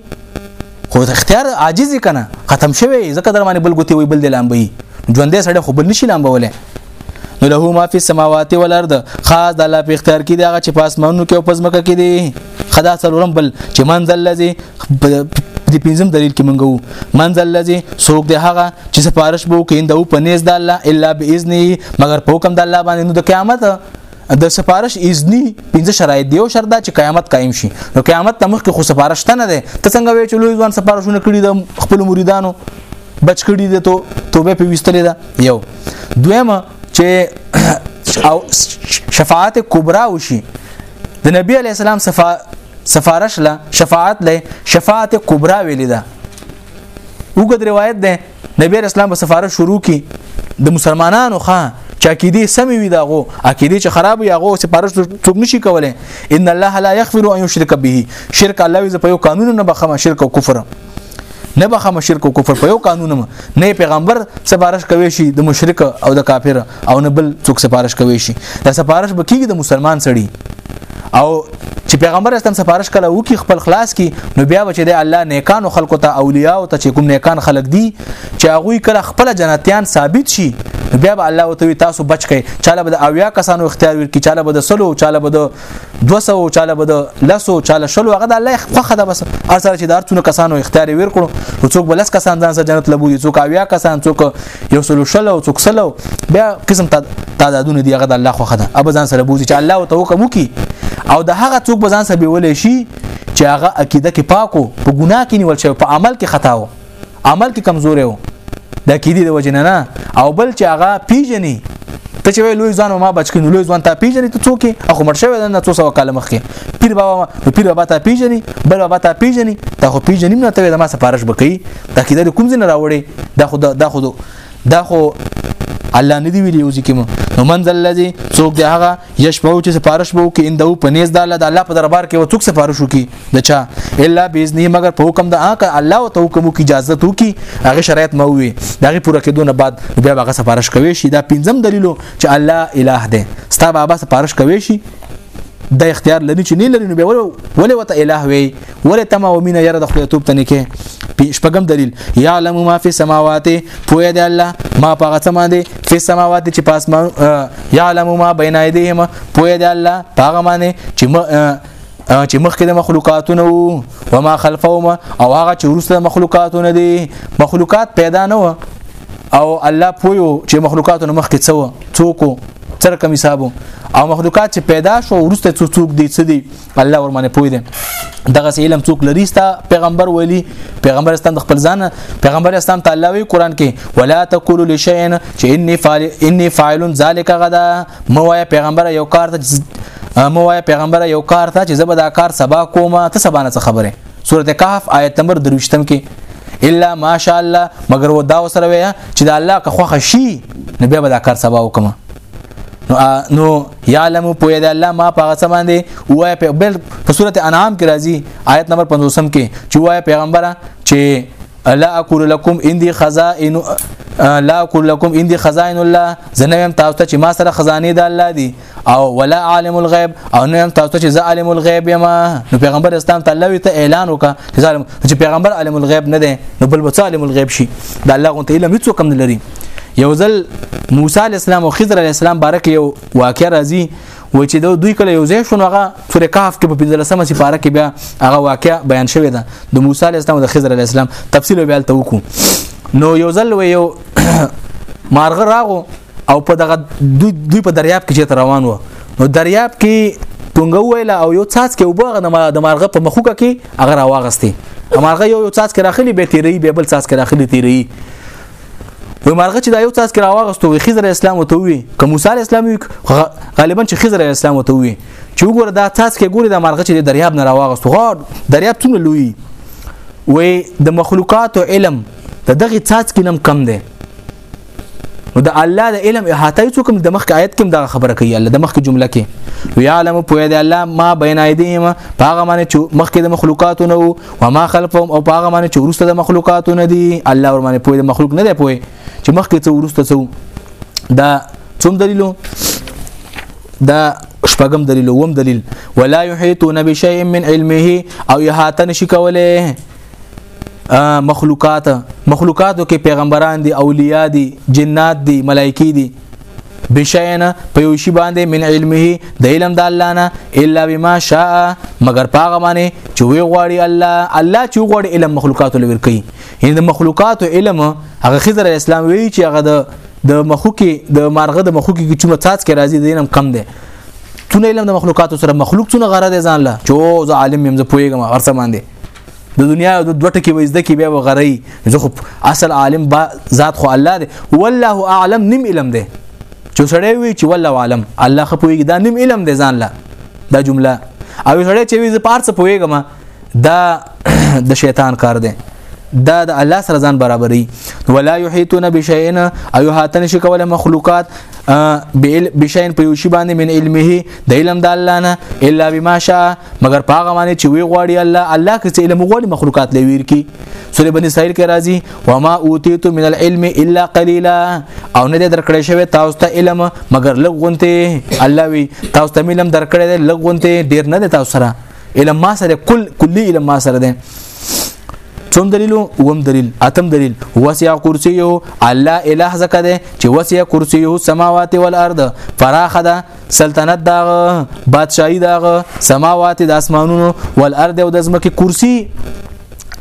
خو اختیار عاجز کنه ختم شوی ځکه درمانه بل ګوتی وي بل د لامبه ژوندې سړی خو بل نشي لامبه ولې نو له ما فی السماوات والارض خاص د الله په اختیار کې دی هغه چې پاسمانونو کې او پزمکه کې دی خدا سلورم بل چې منزل لذي د پنځم دلیل کې منغو منزل لذي سوق دی هغه چې سفارش بو کیندو په نيز د الله الا باذن مگر په حکم د الله باندې نو د قیامت د سفارش اذنی پنځه شرایط دی او شرط دا چې قیامت قائم شي نو قیامت ته مخکې خو سفارش ته نه ده ته څنګه وی چې لوی ځوان سفارشونه کړی د خپل مریدانو بچ کړی دی ته توبه په وستلې ده یو دویمه چې او شفاعت کبرا وشي د نبی علی السلام صفا سفارش له شفاعت له شفاعت کبرا ویل ده وګد روایت ده نبی علی السلام په سفارش شروع کی د مسلمانانو خان چې عقیده سمې وي داغو عقیده چې خراب وي هغه سپارښت څوک نشي کولای ان الله لا یغفر ان یشرک به شرک الله یې په یو قانون نه بخمه شرک او کفر نه به خم شرک او کفر په یو قانون نه پیغمبر سفارش کوي شي د مشرک او د کافر او نه بل څوک سفارش کوي شي دا سفارش به کیږي د مسلمان سړي او چې پیغمبر اسلام سفارش کله وکي خپل خلاص کی نو بیا بچي د الله نیکانو خلکو ته اولیاء او ته چې کوم نیکان خلک دي چې هغه کله خپل جنتیان ثابت شي بیا به الله وتوي تاسو بچ کړئ چاله به د اویا کسانو اختیار ورکړي چاله به د سلو چاله به د 200 چاله بده لسو چاله شلو هغه د الله خوخه ده بس هر سره چې دار څونه کسانو اختیار ویر کړو او څوک بلس کسان ځان سره جنت لبو دي څوک اویا کسان څوک یو سلو شلو څوک سلو بیا قسم تعدادونه دی هغه د الله خوخه ده اب ځان سره بوزي چې الله او توکم کی او د هغه څوک به ځان سره بیولې شي چې هغه عقیده کې پاکو په ګناه کې نیول شوی په عمل کې خطا وو عمل کې کمزوري وو د کیدی د وجنه نه او بل چې هغه پیژني ته چې لوی ځان ما بچ کینو لوی ځان ته پیژنې ته څوک اخو مړ شوی نه څو سو کال مخکې پیر بابا پیر بابا ته پیژنې بل بابا ته پیژنې ته خو پیژنې نه ته ما سفارش بکې دا کیده کوم ځین راوړې دا خو دا خو دا خو الله نه دی ویلی اوځي کوم نو من ذل الذي څوک دی هغه یشبو چې سفارش بو کې اندو پنيز د الله د الله په دربار کې و څوک سفارش وکي دچا الا باذنه مگر په حکم د آقا الله او ته حکم کی اجازه تو کی هغه شرایط مو وي دغه پوره کېدونه بعد بیا هغه سفارش کوي شي دا پنځم دلیلو چې الله اله ده ستا بابا سفارش کوي شي د اختیار لري چې نه لري نو به ولې وته الٰه وي ولې تما او مين ير د خپل توپ تنه کې شپږم دلیل يعلم ما في السماوات پوهه دی الله ما په غته باندې في السماوات چې پاسمان يعلم ما بين ايديهم پوهه دی الله په غمانه چې چې مخکې د مخلوقاتونه وو و ما خلفهم او هغه چې وروسته مخلوقاتونه دي مخلوقات پیدا نه و او الله پویو چې مخلوقاتونه مخکې څو څوک تر کوم حسابو او مخلوقات چې پیدا شو ورسته څو څوک دي څه دي الله ورمنه پوي دي دغه علم څوک لري ستا پیغمبر ویلي پیغمبر استم خپل ځان پیغمبر استم تعالی وی قران کې ولا تقولوا لشيء چې اني فاعل اني فاعل ذلك غدا مو پیغمبر یو کار ته مو وای پیغمبر یو کار ته چې زبر دا کار سبا کومه ته سبا نه خبره سورته کهف آیت نمبر 23 کې الا ماشاء الله مگر و دا سره ویا چې د الله که خوخه شي نو بیا به دا کار سبا وکم نو نو یعلم پوی د الله ما په غسه باندې وای په بل په سورته انعام کې راځي آیت نمبر 50 کې چې وای پیغمبره چې الا اقول لكم اندي خزائن لا اقول لكم اندي خزائن الله زنه تاسو ته چې ما سره خزانه د الله دي او ولا عالم الغیب او نه تاسو چې زه عالم الغیب یم نو پیغمبر اسلام تعالی وی ته اعلان وکړه چې عالم چې پیغمبر عالم الغیب نه دی نو بل بچ عالم الغیب شي دا الله غو ته علم هیڅ کم نه لري یو ځل موسی علی السلام او خضر علی السلام بارک یو واقع راځي و چې دو دوی کله یو ځای شون هغه سورې کهف کې په 15مه سپاره کې بیا هغه واقعیا بیان شوی ده د موسی علی السلام او د خضر علی السلام تفصیل به الته وکړو نو یو ځل و یو مارغ راغو او په دغه دوی په دریاب کې چې روان و نو دریاب کې ټونګه ویله او یو څاڅ کې وبغ د مارغه په مخوکه کې هغه راواغستې مارغه یو یو څاڅ کې راخلی به تیری به بل څاڅ کې راخلی تیری وي مارغه چې دا یو څاڅ کې راواغستو وي خضر اسلام وته وي که موسی اسلام وي غالبا چې خضر اسلام وته وي چې وګوره دا څاڅ کې ګوره د مارغه چې د دریاب نه راواغستو غاړ دریاب څومره لوی وي د مخلوقات علم د دغه څاڅ کې نم کم دی نو د الله د علم احاطه یو کوم د مخک آیت کې دا خبره کوي الله د مخک جمله کې ویعلم پوی دی الله ما بین ایدیهم پاغه معنی چې مخک د مخلوقاتو نه او ما خلفهم او پاغه معنی چې ورسته د مخلوقاتو نه دی الله ور معنی پوی د مخلوق نه دی پوی چې مخک څو ورسته څو دا څوم دلیلو دا شپږم دلیل وم دلیل ولا یحیتون بشیء من علمه او یحاتن شي کوله مخلوقات مخلوقاتو کې پیغمبران دي اولیاء دي جنات دي ملایکی دي بشینا په یو شی باندې من علمه د علم د الله نه الا بما شاء مگر پاغه باندې چې وی غواړي الله الله چې غواړي علم مخلوقات لور کوي یعنی د مخلوقات علم هغه خضر اسلام وی چې هغه د د مخوکی د مارغه د مخوکی چې کوم تاج کې راځي دینم کم دی تونه علم د مخلوقات سره مخلوق څونه غره دي ځان له چې او زه عالم يم زه پويګم ارسه باندې د دنیا د دوه ټکی وې زده کې بیا وغری زه خو اصل عالم با ذات خو الله دی والله اعلم نیم علم دی چې سړی وی چې والله اعلم الله خپويږي دا نیم علم دی ځان لا دا جمله او سړی چې وی زه پارڅ پويګم دا د شیطان کار دی دا د الله سره ځان برابرۍ ولا یحیتون بشیئن ایو هاتن شي کوله مخلوقات بشیئن په یوشي باندې من علمه د علم د الله نه الا بما شاء مگر پاغه باندې چې وی غواړي الله الله که څه علم غواړي مخلوقات لویر کی سورې بنی اسرائیل کې راځي وما اوتیت من العلم الا قليلا او نه درکړې شوی تاسو ته علم مگر لغونته الله وی تاسو ته علم درکړې لغونته ډیر نه دی تاسو سره علم ما سره کل کلی علم ما سره دی څوم دلیل ووم دلیل اتم دلیل وسع کرسیو الله الہ زکه ده چې وسع کرسیو سماوات والارض فراخ ده سلطنت داغه بادشاہي داغه سماوات د اسمانونو والارض او د زمکه کرسی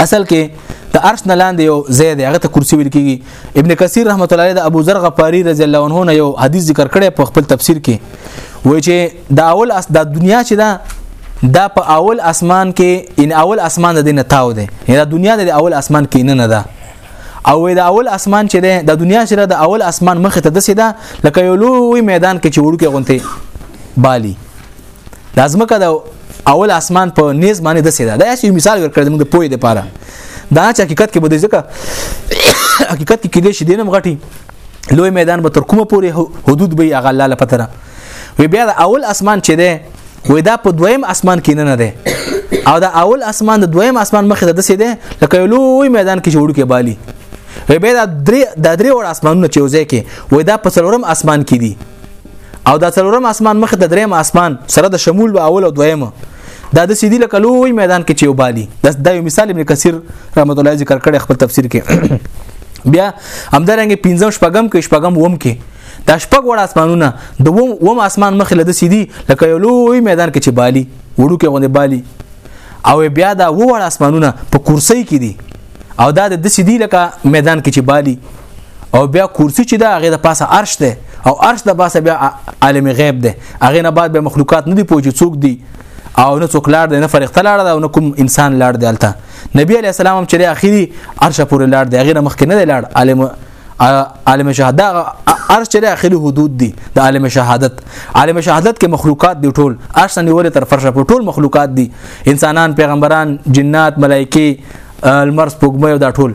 اصل کې د عرش نه لاندې یو ځای دی هغه ته کرسی ویل کیږي ابن کثیر رحمت الله علیه د ابو ذر غفاری رضی الله عنه نه یو حدیث ذکر کړی په خپل تفسیر کې وایي چې د اول اس د دنیا چې دا دا په اول اسمان کې ان اول اسمان د دینه تاو دی دا دنیا د اول اسمان کې نه نه ده او وې دا اول اسمان چې ده د دنیا سره د اول اسمان مخ ته دسې ده لکه یو لوی میدان کې چې وړوکې غونته بالی لازمه کده اول اسمان په نیز باندې د سیدا دا یو مثال ورکړم موږ پوی د پاره دا چې حقیقت کې بده ځکه حقیقت کې کېدې شي دینم غټي لوی میدان به تر کومه پورې حدود به اغه الله لپاره وی بیا د اول اسمان چې دی وې دا په دویم اسمان کې نه ده او دا اول اسمان د دویم اسمان مخې ته دسې ده لکه یو لوی میدان کې جوړو کې بالي وې به دا درې د درې وړ اسمانونه چې وځي کې وې دا په څلورم اسمان کې دي او دا څلورم اسمان مخې ته دریم اسمان سره د شمول به اول او دویم دا د سیدی لکه لوی میدان کې چې وبالي دا د یو مثال ابن کثیر رحمت الله ذکر کړي خپل تفسیر کې بیا همدارنګه پنځم شپږم کې شپږم ووم کې دا شپږ وړ اسمانونه د وم وم اسمان مخې له د سیدی لکه یو لوی میدان کې چې بالی وړو کې غونډه بالی او بیا دا و وړ اسمانونه په کرسي کې دي او دا د سیدی لکه میدان کې چې بالی او بیا کرسي چې دا هغه د پاسه عرش ده او عرش د پاسه بیا عالم غیب ده هغه نه بعد به مخلوقات نه دی پوجي څوک دی او نه څوک لاړ دی نه فرښتہ لاړ دی او نه کوم انسان لاړ دی الته نبی علی السلام چې اخیری عرش پورې لاړ دی هغه مخکې نه لاړ عالم عالم شهادت دا ارش چې اخري حدود دي د عالم شهادت عالم شهادت کې مخلوقات دي ټول ارش نیول تر فرشه په ټول مخلوقات دي انسانان پیغمبران جنات ملایکه المرس پوګمې او دا ټول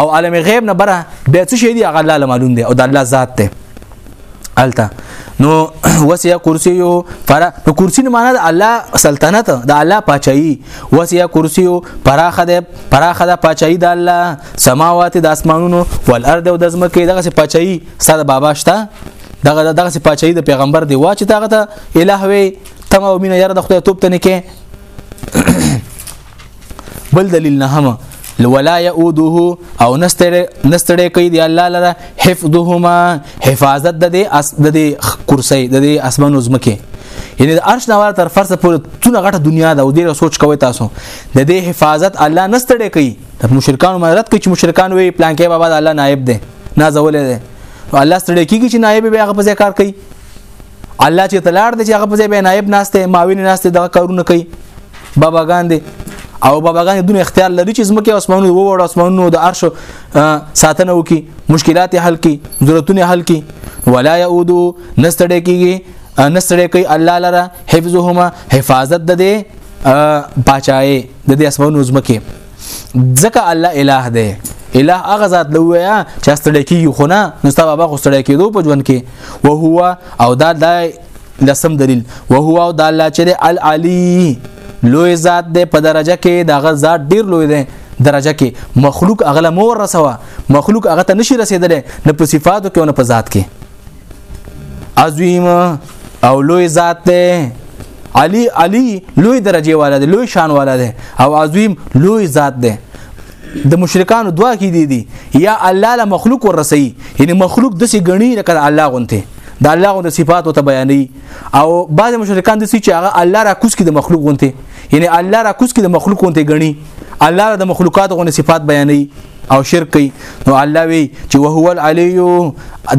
او عالم غیب نه بره به څه شي دي هغه الله معلوم دي او د الله ذات ته الته نو وسیا کرسی یو پر نو کرسی نه معنی د الله سلطنت د الله پاچاهي وسیا کرسی یو پراخه ده پراخه ده پاچاهي د الله سماوات د اسمانونو والارض او د زمکه دغه پاچاهي ستاسو بابا شته دغه دغه پاچاهي د پیغمبر دی واچ تاغه ته الهوي تم او مين یاره د خدای توپ تنه کې بل دلیل نه هم ولا يؤده او نستړی نستړی کوي دی الله لره حفظهما حفاظت د دې د دې کرسي د دې اسمان عظمکه یعنی د عرش نوار تر فرض پورې تونه غټه دنیا ده او دې سوچ کوي تاسو د دې حفاظت الله نستړی کوي د مشرکانو مدد کوي چې مشرکان وي پلان کې بابا الله نائب ده نازولې ده الله ستړی کیږي چې نائب به هغه په ځای کار کوي الله چې تلار دی چې هغه په ځای به نائب ناشته ماوین ناشته دغه کارونه کوي باباګان دي او باباګان دونه اختیار لري چې زمکه اسمانونو ووړ اسمانونو د عرش ساتنه وکي مشکلات حل کړي ضرورتونه حل کړي ولا يعود نستړي کیږي نستړي کوي الله لره حفظهما حفاظت د دې پاچای د دې اسمانونو زمکه ځکه الله الٰه دی الٰه هغه ذات دی ویا چې ستړی کیږي خو نه نو ستا بابا خو ستړی کېدو په ژوند کې او هو او دا د لسم دلیل او هو او دا الله چې العلی لوی ذات دی په درجه کې دا غ ذات ډیر لوی دی درجه کې مخلوق اغله مور رسوا مخلوق هغه ته نشي رسیدلی نه په صفاتو کې او نه په ذات کې عظیم او لوی ذات دی علی علی لوی درجه والا دی لوی شان والا دی او عظیم لوی ذات دی د مشرکانو دعا کې دي دي یا الله له مخلوق ورسي یعنی مخلوق د سي غني لکه الله غونته د الله غونته صفات او بیانې او بعض مشرکان د سي چې هغه الله را کوس کې د مخلوق غونته یعنی الله را کوس کې د مخلوق غونته غني الله د مخلوقات غونته صفات بیانې او شرک کوي نو الله وی چې وهو العلی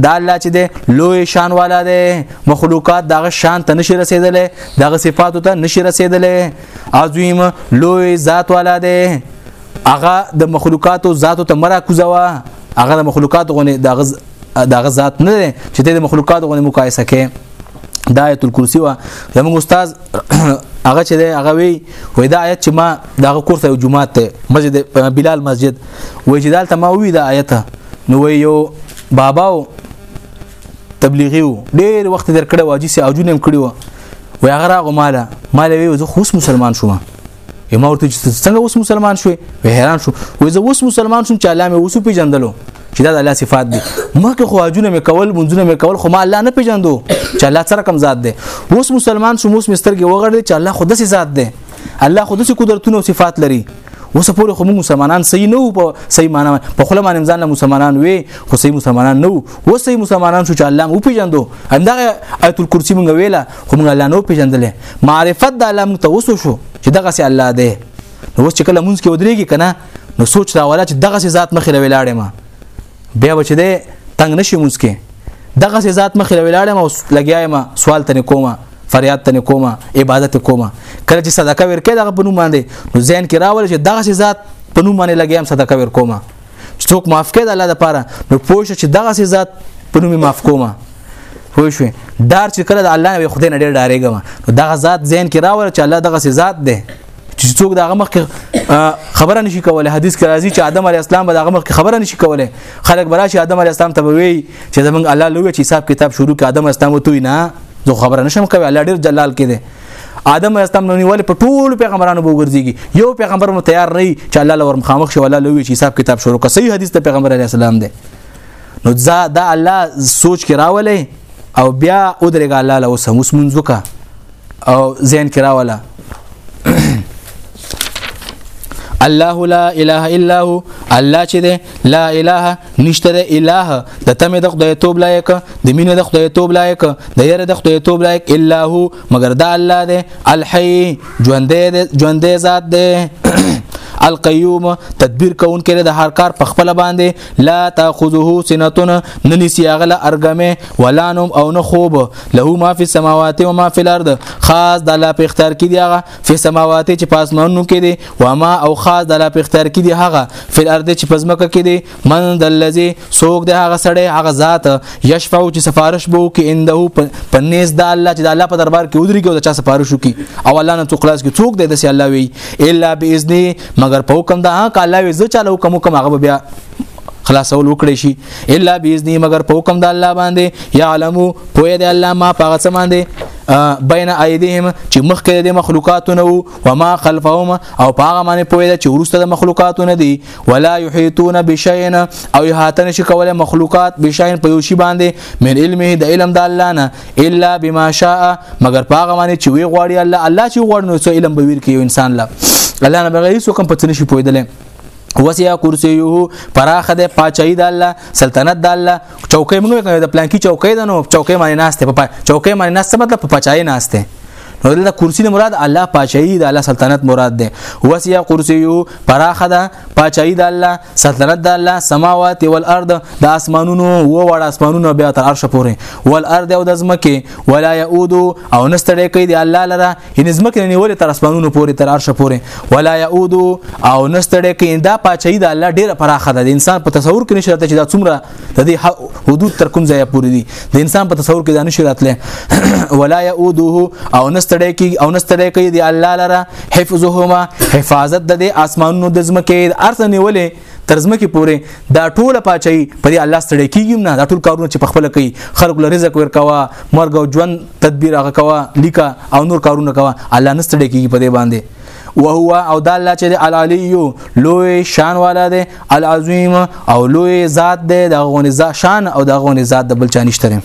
دا الله چې دی لوی شان والا دی مخلوقات دغه شان ته نشي رسیدلې دغه صفاتو ته نشي رسیدلې عظیم لوی ذات والا دی هغه د مخلوقاتو ذاتو ته مرا کوزوا هغه د مخلوقاتو غو دغه دغه ذات نه چې د مخلوقاتو غو مقایسه کوي د آیت الکرسی وا زموږ استاد هغه چې هغه وی وای دا آیت چې ما دغه کورس یو جمعه ته مسجد بلال مسجد وای چې دالته ما وی دا آیت نو وی یو باباو تبلیغي ډیر وخت در کړه واجی سي اجونم کړی و وای هغه راغو مالا مالا وی زه خوش مسلمان شوم یما ورته چې څنګه اوس مسلمان شوې په حیران شو وې زه اوس مسلمان شوم چې الله مې اوس پیژندلو چې دا د الله صفات دي مکه خو اجونه مې کول منځونه مې کول خو ما الله نه پیژندو چې الله سره کم ذات دی اوس مسلمان شوم اوس مسترګې وغړل چې الله خو داسې ذات دی الله خو داسې قدرتونه او صفات لري اوس پورې خو موږ مسلمانان صحیح نه وو په صحیح معنا په خپل باندې ځان له مسلمانان وي خو صحیح مسلمانان نه وو اوس صحیح مسلمانان شو چې الله مو پیژندو همدغه آیت الکرسی موږ ویله خو موږ الله نو پیژندلې معرفت د الله موږ ته وسو شو چې دغه سي الله دی نو اوس چې کله مونږ کې ودرېږي کنه نو سوچ دا ولا چې دغه سي ذات مخې لوي لاړې ما بیا بچ دې تنگ نشي مونږ کې دغه سي ذات مخې لوي لاړې ما اوس لګیایم سوال تنه کومه فریاد تنه کومه عبادت کومه کله چې صدقه ورکې دغه بنو باندې نو ځین کې راول چې دغه سي ذات په نوم باندې لګیایم صدقه ور کومه څوک معاف کړي د الله لپاره نو پوه شو چې دغه سي ذات په نوم معاف کومه پوه شو دار چې کله د الله نه خدای نه ډېر ډارېږم نو دغه ذات ذهن کې راوړ چې الله دغه سي ذات دی چې څوک دغه مخ خبره نشي کولای حدیث کې راځي چې آدم علی السلام به دغه مخ خبره نشي کولای خلک براشي آدم علی السلام ته وی چې زمونږ الله لوی چې حساب کتاب شروع کې آدم اسلام وته نه زه خبره نشم کوي الله ډېر جلال کې دی آدم علیه السلام نو ولې په ټول پیغمبرانو وګرځيږي یو پیغمبر مو تیار نه چې الله لور مخامخ شي ولا لوي چې حساب کتاب شروع کوي صحیح حدیث ته پیغمبر علیه السلام دی نو ځا دا الله سوچ کې راولې او بیا ودرېګا الله له اوس هم اوس منځ وکا او ذهن کې راولا الله لا اله الا هو الله چې ده لا اله نشته ده اله د تم د خدای توب لایق د مینې د خدای توب لایق د یره د خدای توب لایق الا هو مگر دا الله ده الحي ژوند ده ژوند ذات ده القیوم تدبیر کون کړي د هر کار په خپل باندې لا تاخذه سنتون ننسی اغله ارګمه ولانم او نه خوب له ما فی السماوات و ما فی الارض خاص د الله په اختیار کې دی هغه فی سماوات چې پاسمانونو کې دي و ما او خاص د لا پختر کې دي هغه فل ارض چې پزمکه کې دي من د الذي سوق د هغه سړی هغه ذات یشفع چې سفارش بو کې انده پنيز د الله چې د الله په دربار کې ودري کې د چا سفارش وکي او الله نه تقلاس کې څوک دی د سي الله وي الا باذن مگر په حکم د هغه الله وي زه چاله حکم کوم هغه بیا خلاصول وکړي شي الا باذن مگر په حکم د الله باندې يعلم پوهه د الله ما پاغه سم باندې بین ایدیهم چې مخکې د مخلوقاتونه وو و ما خلفهم او پاغه باندې پوهه چې ورسته د مخلوقاتونه دي ولا یحیتون بشین او احاطه نشي کولای مخلوقات بشین په یوشي باندې من علمه د علم د الله نه الا بما شاء مگر پاغه باندې چې وی غواړي الله الله چې غواړي نو څه علم به ویر کوي انسان لا الله نه بغیر څوک په تنشي پوهیدل وسیا کرسیه پراخه د پاچای د الله سلطنت د الله چوکۍ موږ د پلانکی چوکۍ ده نو چوکۍ باندې ناشته په چوکۍ باندې ناشته مطلب په پچای ناشته نو دلته کرسی نه مراد الله پاچایی د الله سلطنت مراد ده وسیع کرسیو پراخه ده پاچایی د الله سلطنت د الله سماوات او الارض د اسمانونو و وړ اسمانونو بیا تر عرش پورې والارض او د زمکه ولا یعود او نستړی کوي د الله لره یعنی زمکه نه نیولې تر اسمانونو پورې تر عرش پورې ولا یعود او نستړې کې دا پاچې د الله ډیره پراخه ده د انسان په تصور کې نشي راته چې دا څومره د دې حدود تر کوم ځای پورې دي د انسان په تصور کې دا نشي راتله ولا یعود او نستړې کې او نستړې کې دی الله لره حفظهما حفاظت د دې اسمانونو د زمکه ارث نیولې تر ځمکې پورې دا ټوله پاچاهي په دې الله ستړي کیږي نه دا ټول کارونه چې په خپل کوي خلق له رزق ورکوا مرګ او ژوند تدبیر هغه کوا لیکا او نور کارونه کوا الله نه ستړي کیږي په دې باندې وهو او دا الله چې العلی لوی شان والا دی العظیم او لوی ذات دی د غونې شان او د غونې ذات د بل چا نشته